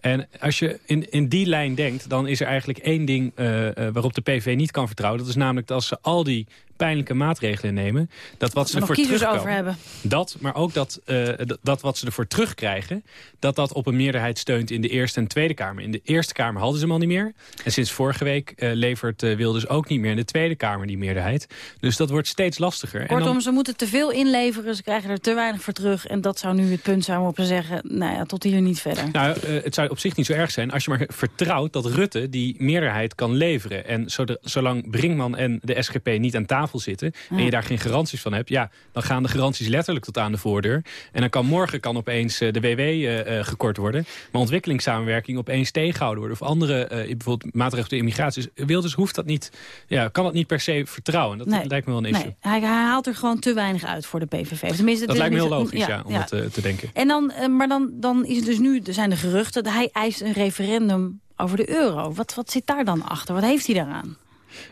S28: En als je in, in die lijn denkt, dan is er eigenlijk één ding uh, uh, waarop de PV niet kan vertrouwen. Dat is namelijk dat als ze al die pijnlijke maatregelen nemen... dat wat ze ervoor terugkomen...
S20: over hebben.
S28: Dat, maar ook dat, eh, dat wat ze ervoor terugkrijgen... dat dat op een meerderheid steunt in de Eerste en Tweede Kamer. In de Eerste Kamer hadden ze hem al niet meer. En sinds vorige week eh, levert uh, Wilders ook niet meer in de Tweede Kamer die meerderheid. Dus dat wordt steeds lastiger. En
S20: Kortom,
S28: dan-
S20: ze moeten te veel inleveren, ze krijgen er te weinig voor terug. En dat zou nu het punt zijn waarop we zeggen, nou ja, tot hier niet verder.
S28: Nou, eh, het zou op zich niet zo erg zijn als je maar vertrouwt dat Rutte die meerderheid kan leveren. En zolang Brinkman en de SGP niet aan tafel zitten en je daar geen garanties van hebt, ja, dan gaan de garanties letterlijk tot aan de voordeur. En dan kan morgen kan opeens eh, de WW eh, eh, gekort worden, maar ontwikkelingssamenwerking opeens tegengehouden worden. Of andere, eh, bijvoorbeeld maatregelen de immigratie. Dus Wilders hoeft dat niet, ja, kan dat niet per se vertrouwen. Dat
S20: Nee.
S28: lijkt me wel een issue.
S20: Nee, hij, hij haalt er gewoon te weinig uit voor de PVV. Tenminste,
S28: Dat lijkt me heel logisch, ja, om dat te denken.
S20: En dan, maar dan, dan is het dus nu, er zijn de geruchten, dat hij eist een referendum over de euro. Wat, wat zit daar dan achter? Wat heeft hij daaraan?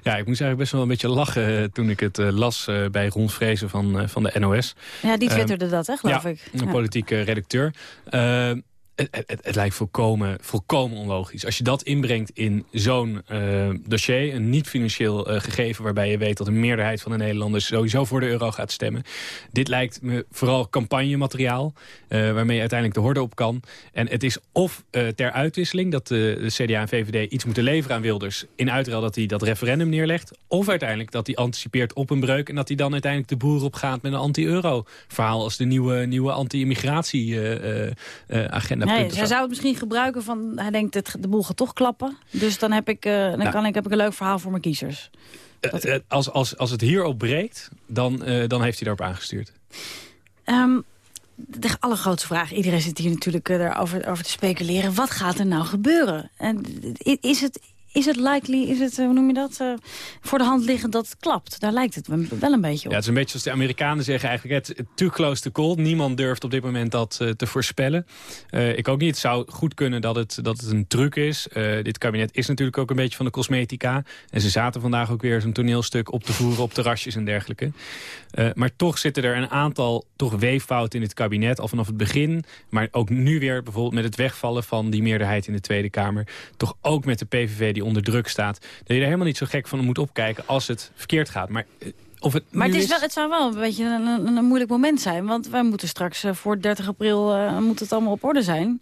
S28: Ja, ik moest eigenlijk best wel een beetje lachen eh, toen ik het eh, las eh, bij Ron Vrezen van, van de NOS.
S20: Ja, die
S28: Ehm,
S20: twitterde dat, hè, geloof
S28: ja,
S20: ik.
S28: een politieke redacteur. Het, lijkt volkomen, volkomen onlogisch. Als je dat inbrengt in zo'n eh, dossier, een niet-financieel eh, gegeven... waarbij je weet dat een meerderheid van de Nederlanders sowieso voor de euro gaat stemmen. Dit lijkt me vooral campagnemateriaal, eh, waarmee je uiteindelijk de horde op kan. En het is of ter uitwisseling dat de, CDA en VVD iets moeten leveren aan Wilders... in uitruil dat hij dat referendum neerlegt. Of uiteindelijk dat hij anticipeert op een breuk... en dat hij dan uiteindelijk de boer opgaat met een anti-euro verhaal... als de nieuwe, nieuwe anti-immigratie-agenda.
S20: Nee, hij zou het misschien gebruiken van... hij denkt, het, de boel gaat toch klappen. Dus dan, heb ik, eh, dan
S28: Ja.
S20: kan ik, heb ik een leuk verhaal voor mijn kiezers.
S28: Eh, eh, als, als, als het hierop breekt, dan, dan heeft hij daarop aangestuurd.
S20: Ehm, de allergrootste vraag, iedereen zit hier natuurlijk erover over te speculeren. Wat gaat er nou gebeuren? En is het, is het likely, is het, eh, hoe noem je dat, eh, voor de hand liggend dat het klapt? Daar lijkt het wel een beetje
S28: Ja,
S20: op.
S28: het is een beetje zoals de Amerikanen zeggen eigenlijk. Het too close to call. Niemand durft op dit moment dat eh, te voorspellen. Ik ook niet. Het zou goed kunnen dat het, dat het een truc is. Dit kabinet is natuurlijk ook een beetje van de cosmetica. En ze zaten vandaag ook weer zo'n toneelstuk op te voeren op terrasjes en dergelijke. Maar toch zitten er een aantal toch weeffouten in het kabinet al vanaf het begin. Maar ook nu weer bijvoorbeeld met het wegvallen van die meerderheid in de Tweede Kamer. Toch ook met de PVV die onder druk staat. Dat je er helemaal niet zo gek van moet opkijken als het verkeerd gaat. Maar eh, of het
S20: Maar het, is wel, het zou wel een beetje een, een, een moeilijk moment zijn. Want wij moeten straks eh, voor 30 april eh, moet het allemaal op orde zijn.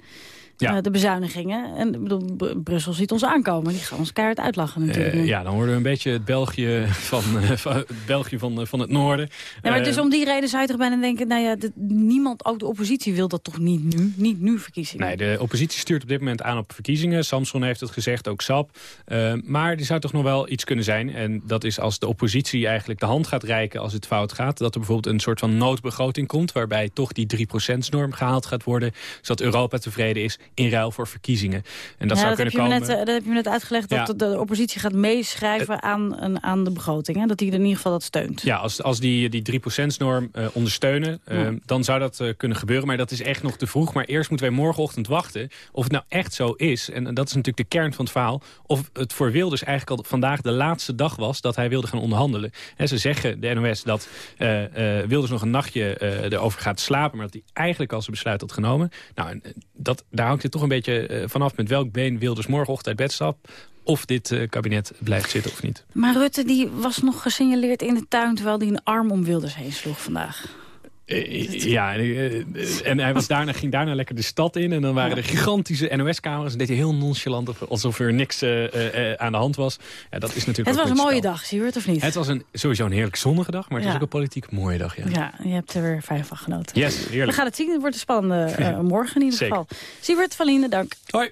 S28: Ja.
S20: Eh, de bezuinigingen. En bedoel, Br- Brussel ziet ons aankomen. Die gaan ons keihard uitlachen natuurlijk.
S28: Eh, ja, dan worden we een beetje het België van, eh, van, België van, van het noorden.
S20: Ja, maar dus om die reden zou je toch bijna denken... nou ja, niemand, ook de oppositie wil dat toch niet nu? Niet nu verkiezingen?
S28: Nee, de oppositie stuurt op dit moment aan op verkiezingen. Samson heeft het gezegd, ook SAP. Maar er zou toch nog wel iets kunnen zijn. En dat is als de oppositie eigenlijk de hand gaat reiken als het fout gaat. Dat er bijvoorbeeld een soort van noodbegroting komt... waarbij toch die 3%-norm gehaald gaat worden... zodat Europa tevreden is in ruil voor verkiezingen. En dat
S20: ja,
S28: zou
S20: dat,
S28: kunnen komen...
S20: net, eh, dat heb je me net uitgelegd,
S28: Ja.
S20: dat de, de oppositie gaat meeschrijven aan, een, aan de begroting. Hè? Dat die in ieder geval dat steunt.
S28: Ja, als, als die, die 3%-norm eh, ondersteunen,
S20: Ja.
S28: dan zou dat kunnen gebeuren. Maar dat is echt nog te vroeg. Maar eerst moeten wij morgenochtend wachten of het nou echt zo is. En, dat is natuurlijk de kern van het verhaal. Of het voor Wilders eigenlijk al vandaag de laatste dag was dat hij wilde gaan onderhandelen. En ze zeggen, de NOS, dat Wilders nog een nachtje erover gaat slapen. Maar dat hij eigenlijk al zijn besluit had genomen. Nou, dat, daar hangt het toch een beetje eh, vanaf met welk been Wilders morgenochtend uit bed stapt. Of dit eh, kabinet blijft zitten of niet.
S20: Maar Rutte die was nog gesignaleerd in de tuin... terwijl hij een arm om Wilders heen sloeg vandaag.
S28: Eh, ja, en, eh, en hij was daarna, ging daarna lekker de stad in. En dan waren er gigantische NOS-camera's. En deed hij heel nonchalant, of- alsof er niks eh, eh, eh, aan de hand was. Ja, dat is natuurlijk
S20: Het was een mooie
S28: spel.
S20: dag, Siewert, of niet?
S28: Het was een, sowieso een heerlijk zonnige dag, maar het
S20: Ja.
S28: was ook een politiek mooie dag. Ja.
S20: Ja, je hebt er weer vijf van genoten.
S28: Yes,
S20: We
S28: heerlijk.
S20: gaan het zien, het wordt een spannende eh, morgen in ieder
S28: Zeker.
S20: geval. Siewert van Linden, dank.
S28: Hoi.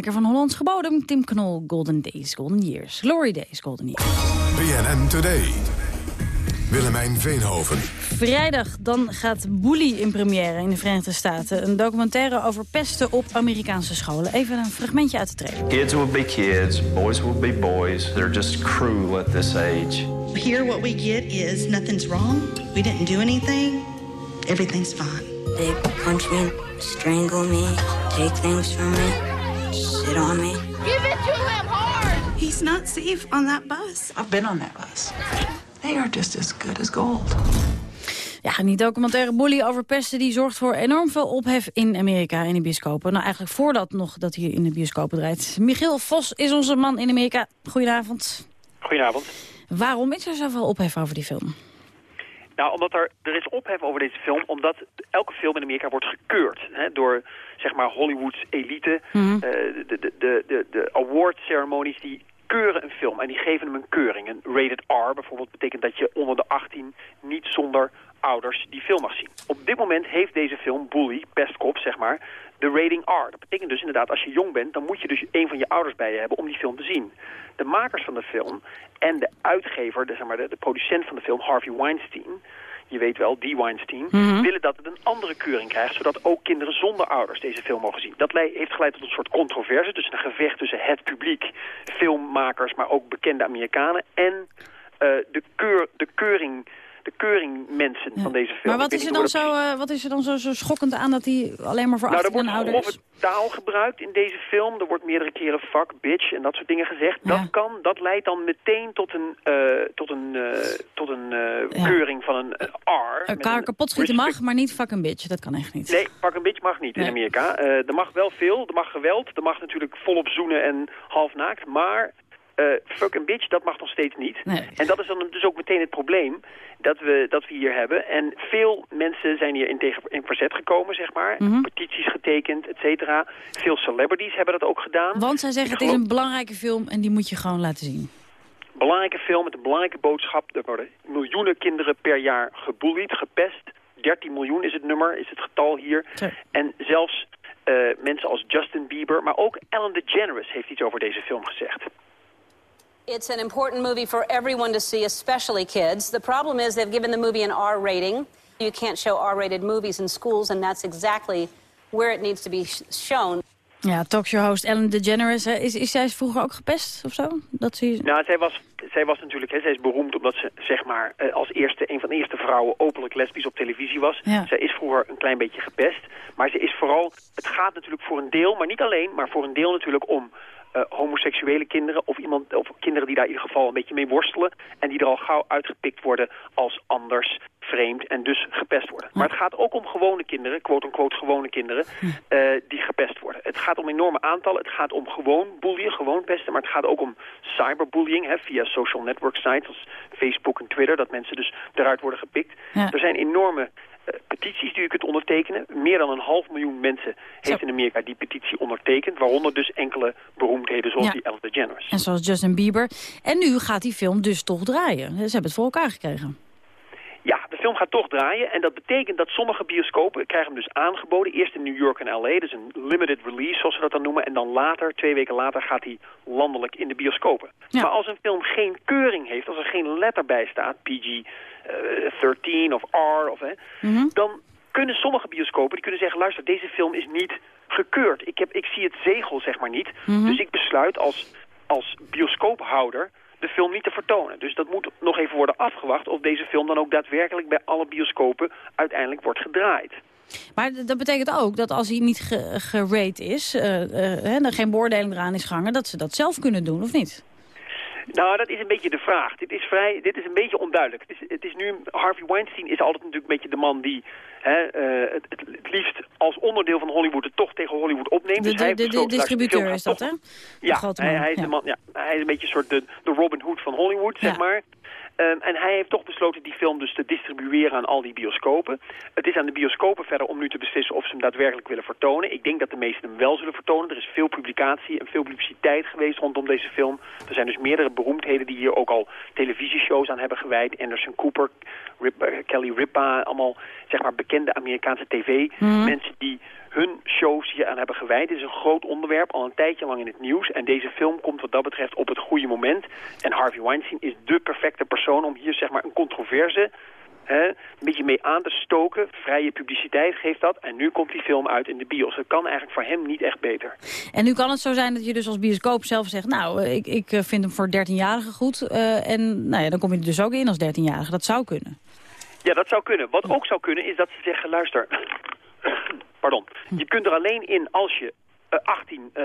S20: Lekker van Hollands gebodem. Tim Knol, Golden Days, Golden Years. Glory Days, Golden Years.
S12: BNN Today. Willemijn Veenhoven.
S20: Vrijdag dan gaat Bully in première in de Verenigde Staten. Een documentaire over pesten op Amerikaanse scholen. Even een fragmentje uit de trailer.
S29: Kids will be kids, boys will be boys. They're just cruel at this age.
S30: Here what we get is nothing's wrong. We didn't do anything. Everything's fine.
S31: They punch me, strangle me, take things from me, sit on me.
S30: Give it to him hard. He's not safe on that bus.
S31: I've been on that bus. They are just as good as gold.
S20: Ja, en die documentaire Bully over pesten... die zorgt voor enorm veel ophef in Amerika in de bioscopen. Nou, eigenlijk voordat nog dat hij in de bioscopen draait. Michiel Vos is onze man in Amerika. Goedenavond.
S32: Goedenavond.
S20: Waarom is er zoveel ophef over die film?
S32: Nou, omdat er, er is ophef over deze film, omdat elke film in Amerika wordt gekeurd hè, door zeg maar Hollywoods elite.
S20: Mhm.
S32: Eh, de, de, de, de, de award ceremonies die keuren een film en die geven hem een keuring. Een rated R bijvoorbeeld betekent dat je onder de 18 niet zonder ouders die film mag zien. Op dit moment heeft deze film, Bully, pestkop zeg maar, de rating R. Dat betekent dus inderdaad, als je jong bent, dan moet je dus een van je ouders bij je hebben om die film te zien. De makers van de film en de uitgever, de, zeg maar, de, de producent van de film, Harvey Weinstein, je weet wel, die Weinstein,
S20: Mhm.
S32: willen dat het een andere keuring krijgt, zodat ook kinderen zonder ouders deze film mogen zien. Dat heeft geleid tot een soort controverse, dus een gevecht tussen het publiek, filmmakers, maar ook bekende Amerikanen en eh, de, keur, de keuring... De keuringmensen van deze film.
S20: Maar wat
S32: Ik
S20: is, er dan zo, eh, wat is er dan zo, zo schokkend aan dat hij alleen maar voor
S32: nou, er
S20: 18 en
S32: wordt
S20: ouder is?
S32: taal gebruikt in deze film. Er wordt meerdere keren fuck, bitch en dat soort dingen gezegd. Dat kan, dat leidt dan meteen tot een, eh, tot een, eh, tot een eh, keuring van een eh, R.
S20: Elkaar
S32: een
S20: kapot schieten mag, maar niet fucking bitch. Dat kan echt niet.
S32: Nee, fuck een bitch mag niet in. Amerika. Eh, er mag wel veel, er mag geweld, er mag natuurlijk volop zoenen en half naakt, maar eh, fuck een bitch, dat mag nog steeds niet. En dat is dan dus ook meteen het probleem dat we, dat we hier hebben. En veel mensen zijn hier in, tegen, in verzet gekomen, zeg maar.
S20: Mhm.
S32: Petities getekend, et cetera. Veel celebrities hebben dat ook gedaan.
S20: Want zij zeggen
S32: Ik
S20: het is een belangrijke film en die moet je gewoon laten zien.
S32: belangrijke film met een belangrijke boodschap. Er worden miljoenen kinderen per jaar geboelied, gepest. 13 miljoen is het nummer, is het getal hier. En zelfs eh, mensen als Justin Bieber, maar ook Ellen DeGeneres heeft iets over deze film gezegd.
S33: It's an important movie for everyone to see, especially kids. The problem is they've given the movie an R rating. You can't show R-rated movies in schools, and that's exactly where it needs to be sh- shown.
S20: Ja, talkshow-host Ellen DeGeneres. hè, Is, is zij vroeger ook gepest of zo? Dat ze...
S32: Nou, zij was, zij was natuurlijk, hè, zij is beroemd omdat ze zeg maar eh, als eerste, een van de eerste vrouwen openlijk lesbisch op televisie was.
S20: Ja.
S32: Zij is vroeger een klein beetje gepest. Maar ze is vooral, het gaat natuurlijk voor een deel, maar niet alleen, maar voor een deel natuurlijk om eh, homoseksuele kinderen of iemand of kinderen die daar in ieder geval een beetje mee worstelen en die er al gauw uitgepikt worden als anders, vreemd en dus gepest worden. Maar het gaat ook om gewone kinderen, quote-unquote gewone kinderen, eh, die gepest worden. Het gaat om enorme aantallen, het gaat om gewoon boelien, gewoon pesten, maar het gaat ook om cyberbullying hè, via social network sites als Facebook en Twitter, dat mensen dus eruit worden gepikt.
S20: Ja.
S32: Er zijn enorme petities die u kunt ondertekenen. Meer dan een half miljoen mensen heeft in Amerika die petitie ondertekend. Waaronder dus enkele beroemdheden zoals
S20: Ja.
S32: die Ellen DeGeneres.
S20: En zoals Justin Bieber. En nu gaat die film dus toch draaien. Ze hebben het voor elkaar gekregen.
S32: Ja, de film gaat toch draaien. En dat betekent dat sommige bioscopen krijgen hem dus aangeboden. Eerst in New York en L.A. Dus een limited release, zoals we dat dan noemen. En dan later, twee weken later, gaat hij landelijk in de bioscopen. Maar als een film geen keuring heeft, als er geen letter bij staat, PG-13 of R, of, hè, dan kunnen sommige bioscopen die kunnen zeggen... luister, deze film is niet gekeurd. Ik, heb, ik zie het zegel, zeg maar, niet. Dus ik besluit als, als bioscoophouder de film niet te vertonen. Dus dat moet nog even worden afgewacht... of deze film dan ook daadwerkelijk bij alle bioscopen uiteindelijk wordt gedraaid.
S20: Maar dat betekent ook dat als hij niet ge- gerate is... hè, er geen beoordeling eraan is gehangen... dat ze dat zelf kunnen doen, of niet?
S32: Nou, dat is een beetje de vraag. Dit is, vrij, dit is een beetje onduidelijk. Het is, het is nu, Harvey Weinstein is altijd natuurlijk een beetje de man die hè, eh, het, het, liefst als onderdeel van Hollywood het toch tegen Hollywood opneemt.
S20: De,
S32: Dus hij
S20: de,
S32: heeft
S20: de, distributeur is dat, hè?
S32: Ja, hij, is
S20: ja.
S32: de man, ja, hij is een beetje een soort de, de Robin Hood van Hollywood, zeg maar. Ehm, en hij heeft toch besloten die film dus te distribueren aan al die bioscopen. Het is aan de bioscopen verder om nu te beslissen of ze hem daadwerkelijk willen vertonen. Ik denk dat de meesten hem wel zullen vertonen. Er is veel publicatie en veel publiciteit geweest rondom deze film. Er zijn dus meerdere beroemdheden die hier ook al televisieshows aan hebben gewijd. Anderson Cooper, Rip- eh, Kelly Ripa, allemaal zeg maar bekende Amerikaanse tv.
S20: Mhm.
S32: Mensen die hun shows hier aan hebben gewijd. Het is een groot onderwerp, al een tijdje lang in het nieuws. En deze film komt wat dat betreft op het goede moment. En Harvey Weinstein is de perfecte persoon om hier zeg maar een controverse hè, een beetje mee aan te stoken. Vrije publiciteit geeft dat. En nu komt die film uit in de bios. Het kan eigenlijk voor hem niet echt beter.
S20: En nu kan het zo zijn dat je dus als bioscoop zelf zegt... nou, ik, ik eh, vind hem voor 13-jarigen goed. eh, en nou ja, dan kom je er dus ook in als 13-jarige. Dat zou kunnen.
S32: Ja, dat zou kunnen. Wat ook zou kunnen is dat ze zeggen, luister, pardon, je kunt er alleen in als je eh, 18 eh,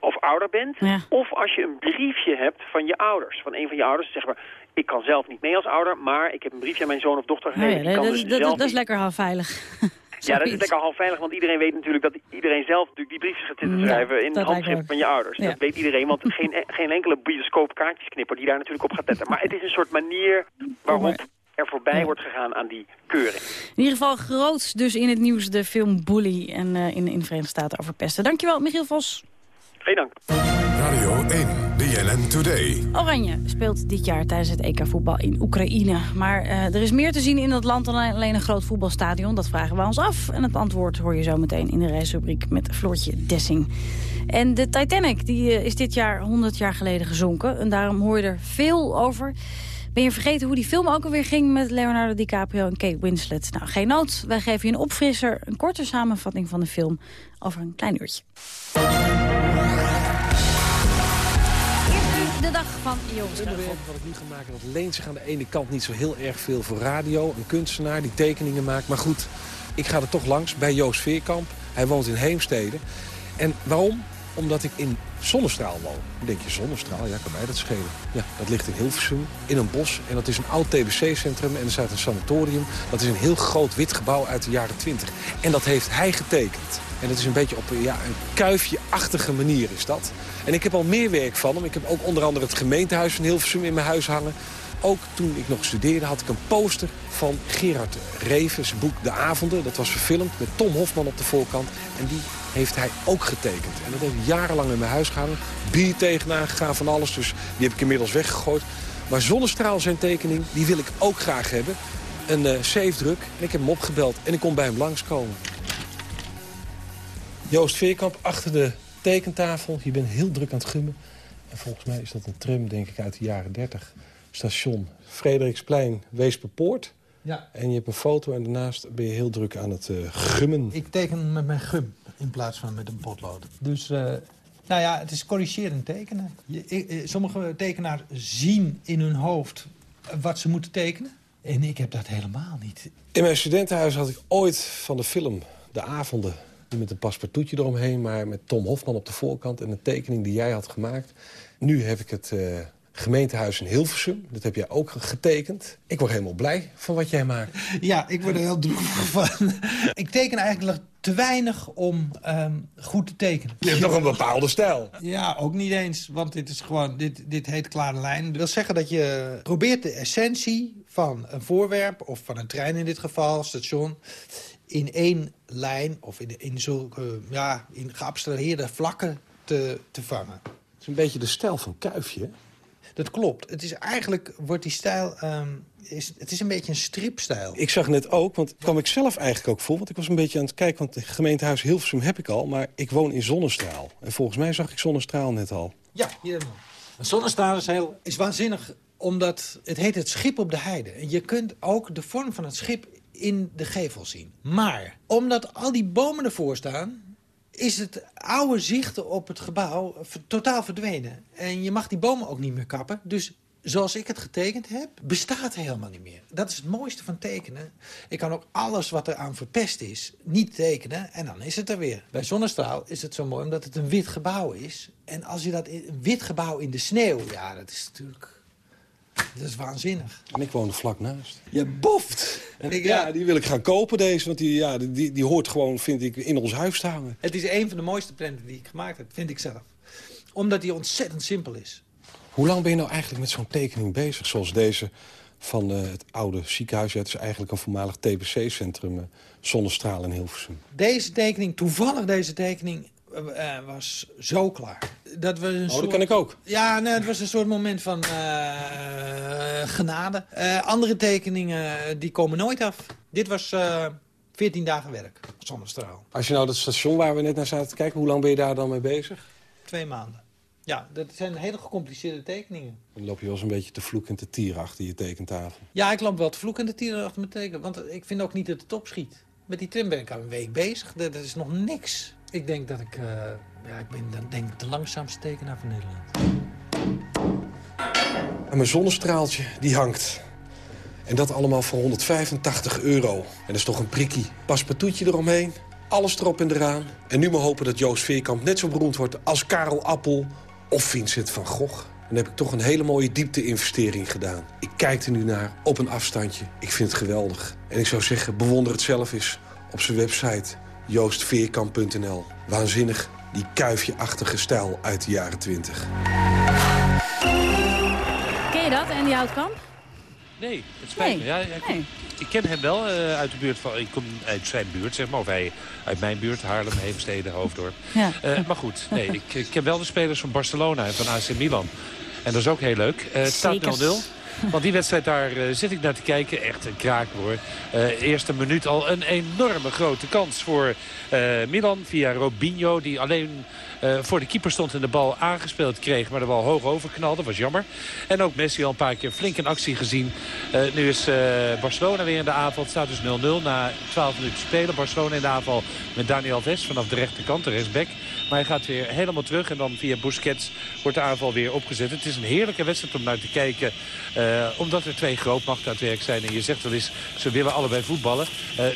S32: of ouder bent, of als je een briefje hebt van je ouders, van een van je ouders, zeg maar, ik kan zelf niet mee als ouder, maar ik heb een briefje aan mijn zoon of dochter gegeven, die
S20: dat,
S32: dus
S20: dat, dat is lekker half veilig.
S32: Ja, dat is lekker half veilig, want iedereen weet natuurlijk dat iedereen zelf natuurlijk die briefjes gaat zitten
S20: Ja,
S32: schrijven in het handschrift van je ouders.
S20: Ja.
S32: Dat weet iedereen, want geen, geen enkele bioscoop kaartjesknipper die daar natuurlijk op gaat letten. Maar het is een soort manier waarop er voorbij wordt gegaan aan die keuring.
S20: In ieder geval groot dus in het nieuws de film Bully. En eh, in, in de Verenigde Staten over pesten. Dankjewel, Michiel Vos.
S32: Geen dank.
S12: Radio 1, BNN Today.
S20: Oranje speelt dit jaar tijdens het EK voetbal in Oekraïne. Maar eh, er is meer te zien in dat land dan alleen een groot voetbalstadion. Dat vragen we ons af. En het antwoord hoor je zo meteen in de reisrubriek met Floortje Dessing. En de Titanic die, eh, is dit jaar 100 jaar geleden gezonken. En daarom hoor je er veel over. Ben je vergeten hoe die film ook alweer ging met Leonardo DiCaprio en Kate Winslet? Nou, geen nood. Wij geven je een opfrisser, een korte samenvatting van de film over een klein uurtje. Eerst nu de dag van Joris
S21: wat ik nu ga maken, dat leent zich aan de ene kant niet zo heel erg veel voor radio. Een kunstenaar die tekeningen maakt. Maar goed, ik ga er toch langs bij Joost Veerkamp. Hij woont in Heemstede. En waarom? Omdat ik in Zonnestraal woon. Dan denk je, Zonnestraal? Ja, kan mij dat schelen. Ja, dat ligt in Hilversum, in een bos. En dat is een oud TBC-centrum en er staat een sanatorium. Dat is een heel groot wit gebouw uit de jaren 20. En dat heeft hij getekend. En dat is een beetje op ja, een kuifje-achtige manier is dat. En ik heb al meer werk van hem. Ik heb ook onder andere het gemeentehuis van Hilversum in mijn huis hangen. Ook toen ik nog studeerde had ik een poster van Gerard Revens boek De Avonden. Dat was verfilmd met Tom Hofman op de voorkant. En die heeft hij ook getekend. En dat heeft jarenlang in mijn huis gehangen. Bier tegenaan gegaan van alles, dus die heb ik inmiddels weggegooid. Maar Zonnestraal zijn tekening, die wil ik ook graag hebben. Een eh safe-druk. En ik heb hem opgebeld en ik kon bij hem langskomen. Joost Veerkamp achter de tekentafel. Je bent heel druk aan het gummen. En volgens mij is dat een tram, denk ik, uit de jaren 30. Station Frederiksplein, Weesperpoort.
S34: Ja.
S21: En je hebt een foto en daarnaast ben je heel druk aan het eh, gummen.
S34: Ik teken met mijn gum in plaats van met een potlood. Dus, eh, nou ja, het is corrigerend tekenen. Je, eh, sommige tekenaars zien in hun hoofd wat ze moeten tekenen. En ik heb dat helemaal niet.
S21: In mijn studentenhuis had ik ooit van de film De Avonden... niet met een paspartoutje eromheen, maar met Tom Hofman op de voorkant... en een tekening die jij had gemaakt. Nu heb ik het eh, gemeentehuis in Hilversum. Dat heb jij ook getekend. Ik word helemaal blij van wat jij maakt.
S34: Ja, ik word er heel droevig van. ik teken eigenlijk te weinig om ehm, goed te tekenen.
S21: Je hebt toch een bepaalde stijl.
S34: Ja, ook niet eens. Want dit is gewoon, dit, dit heet klare lijn. Dat wil zeggen dat je probeert de essentie van een voorwerp... of van een trein in dit geval, station... in één lijn of in, in zulke ja, in geabstraheerde vlakken te, te vangen.
S21: Het is een beetje de stijl van Kuifje?
S34: Dat klopt. Het is eigenlijk, wordt die stijl... ehm, is, het is een beetje een stripstijl.
S21: Ik zag net ook, want kwam ik zelf eigenlijk ook voor... want ik was een beetje aan het kijken, want het gemeentehuis Hilversum heb ik al... maar ik woon in Zonnestraal. En volgens mij zag ik Zonnestraal net al.
S34: Ja, hier zonnestraal is, heel, is waanzinnig, omdat het heet het schip op de heide. En je kunt ook de vorm van het schip in de gevel zien. Maar omdat al die bomen ervoor staan... is het oude zicht op het gebouw totaal verdwenen. En je mag die bomen ook niet meer kappen. Dus zoals ik het getekend heb, bestaat helemaal niet meer. Dat is het mooiste van tekenen. Ik kan ook alles wat er aan verpest is, niet tekenen en dan is het er weer. Bij Zonnestraal is het zo mooi omdat het een wit gebouw is. En als je dat in, een wit gebouw in de sneeuw, ja, dat is natuurlijk... Dat is waanzinnig.
S21: En ik woon er vlak naast.
S34: Je boft!
S21: En ik, ja, die wil ik gaan kopen deze, want die, ja, die- die, hoort gewoon, vind ik, in ons huis te hangen.
S34: Het is een van de mooiste prenten die ik gemaakt heb, vind ik zelf. Omdat die ontzettend simpel is.
S21: Hoe lang ben je nou eigenlijk met zo'n tekening bezig? Zoals deze van eh, het oude ziekenhuis. Het is eigenlijk een voormalig TBC-centrum, eh, Zonnestraal in Hilversum.
S34: Deze tekening, toevallig deze tekening, eh, was zo klaar. Dat was een
S21: Oh,
S34: soort...
S21: dat kan ik ook.
S34: Ja, nee, het was een soort moment van genade. Andere tekeningen, die komen nooit af. Dit was eh, 14 dagen werk, zonnestraal.
S21: Als je nou dat station waar we net naar zaten te kijken... hoe lang ben je daar dan mee bezig?
S34: Twee maanden. Ja, dat zijn hele gecompliceerde tekeningen.
S21: Dan loop je wel eens een beetje te vloek en te tieren achter je tekentafel.
S34: Ja, ik loop wel te vloeken en de tieren achter mijn teken. Want ik vind ook niet dat het opschiet. Met die trim ben ik al een week bezig. Dat is nog niks. Ik denk dat ik... eh, ja, ik ben dan denk ik de langzaamste tekenaar van Nederland.
S21: En mijn zonnestraaltje, die hangt. En dat allemaal voor 185 euro. En dat is toch een prikkie. Paspartoutje eromheen, alles erop en eraan. En nu maar hopen dat Joost Veerkamp net zo beroemd wordt... als Karel Appel of Vincent van Gogh. Dan heb ik toch een hele mooie diepte-investering gedaan. Ik kijk er nu naar, op een afstandje. Ik vind het geweldig. En ik zou zeggen, bewonder het zelf eens op zijn website joostveerkamp.nl. Waanzinnig, die kuifje-achtige stijl uit de jaren 20.
S20: Ken je dat, Andy Houtkamp?
S25: Nee, het spijt
S20: Nee,
S25: me. Ja, ja,
S20: nee.
S25: Ik ken hem wel eh, uit de buurt van... Ik kom uit zijn buurt, zeg maar. Of hij uit mijn buurt, Haarlem, Heemstede, Hoofddorp.
S20: Ja.
S25: Eh, maar goed, nee, ik, ik ken wel de spelers van Barcelona en van AC Milan. En dat is ook heel leuk. Eh, het staat 0-0.
S20: Zeker.
S25: Want die wedstrijd, daar zit ik naar te kijken. Echt een kraak hoor. Eerste minuut al een enorme grote kans voor Milan via Robinho. Die alleen eh, voor de keeper stond en de bal aangespeeld kreeg. Maar de bal hoog overknalde. Dat was jammer. En ook Messi al een paar keer flink in actie gezien. Eh, nu is eh, Barcelona weer in de aanval. Het staat dus 0-0 na 12 minuten spelen. Barcelona in de aanval met Daniel Alves vanaf de rechterkant, de rechtsback. Maar hij gaat weer helemaal terug. En dan via Busquets wordt de aanval weer opgezet. Het is een heerlijke wedstrijd om naar te kijken. omdat er twee grootmachten aan het werk zijn. En je zegt wel eens, ze willen allebei voetballen.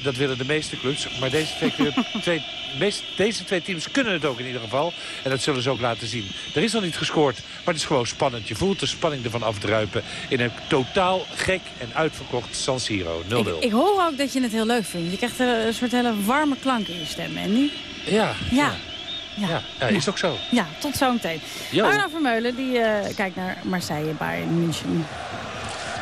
S25: Dat willen de meeste clubs. Maar deze twee, club- twee, meest, deze twee teams kunnen het ook in ieder geval. En dat zullen ze ook laten zien. Er is nog niet gescoord, maar het is gewoon spannend. Je voelt de spanning ervan afdruipen. In een totaal gek en uitverkocht San Siro. 0-0.
S20: Ik, ik hoor ook dat je het heel leuk vindt. Je krijgt een soort hele warme klank in je stem, Andy.
S25: Ja,
S20: Ja.
S25: ja, ja, is ook zo.
S20: Ja, tot zo meteen.
S25: Jo.
S20: Arno Vermeulen die, eh, kijkt naar Marseille bij München.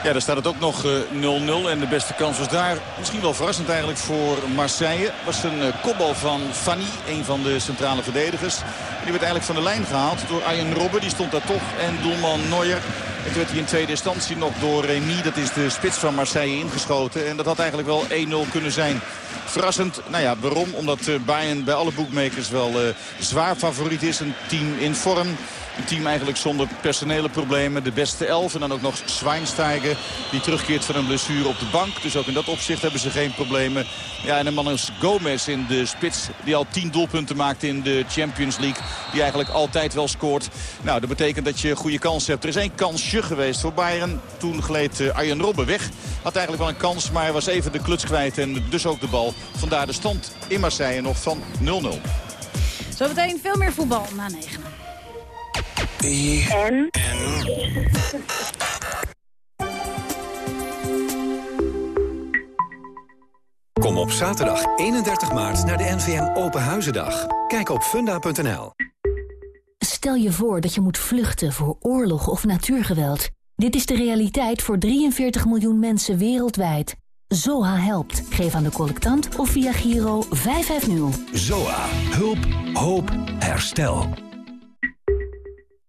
S26: Ja, daar staat het ook nog eh, 0-0. En de beste kans was daar, misschien wel verrassend eigenlijk voor Marseille. Was een eh, kopbal van Fanny, een van de centrale verdedigers. Die werd eigenlijk van de lijn gehaald door Arjen Robben. Die stond daar toch. En doelman Neuer. En toen werd hij in tweede instantie nog door Remy, dat is de spits van Marseille, ingeschoten. En dat had eigenlijk wel 1-0 kunnen zijn. Verrassend, nou ja, waarom? Omdat eh, Bayern bij alle boekmakers wel eh, zwaar favoriet is. Een team in vorm. Een team eigenlijk zonder personele problemen. De beste elf. En dan ook nog Schweinsteiger. Die terugkeert van een blessure op de bank. Dus ook in dat opzicht hebben ze geen problemen. Ja, en een man als Gomez in de spits. Die al tien doelpunten maakt in de Champions League. Die eigenlijk altijd wel scoort. Nou, dat betekent dat je goede kans hebt. Er is één kansje geweest voor Bayern. Toen gleed eh, Arjen Robben weg. Had eigenlijk wel een kans. Maar was even de kluts kwijt. En dus ook de bal. Vandaar de stand in Marseille nog van 0-0.
S20: Zometeen veel meer voetbal na
S35: Kom op zaterdag 31 maart naar de NVM Open Huizendag. Kijk op funda.nl.
S36: Stel je voor dat je moet vluchten voor oorlog of natuurgeweld. Dit is de realiteit voor 43 miljoen mensen wereldwijd. ZOA helpt. Geef aan de collectant of via Giro 550.
S12: ZOA. Hulp, hoop, herstel.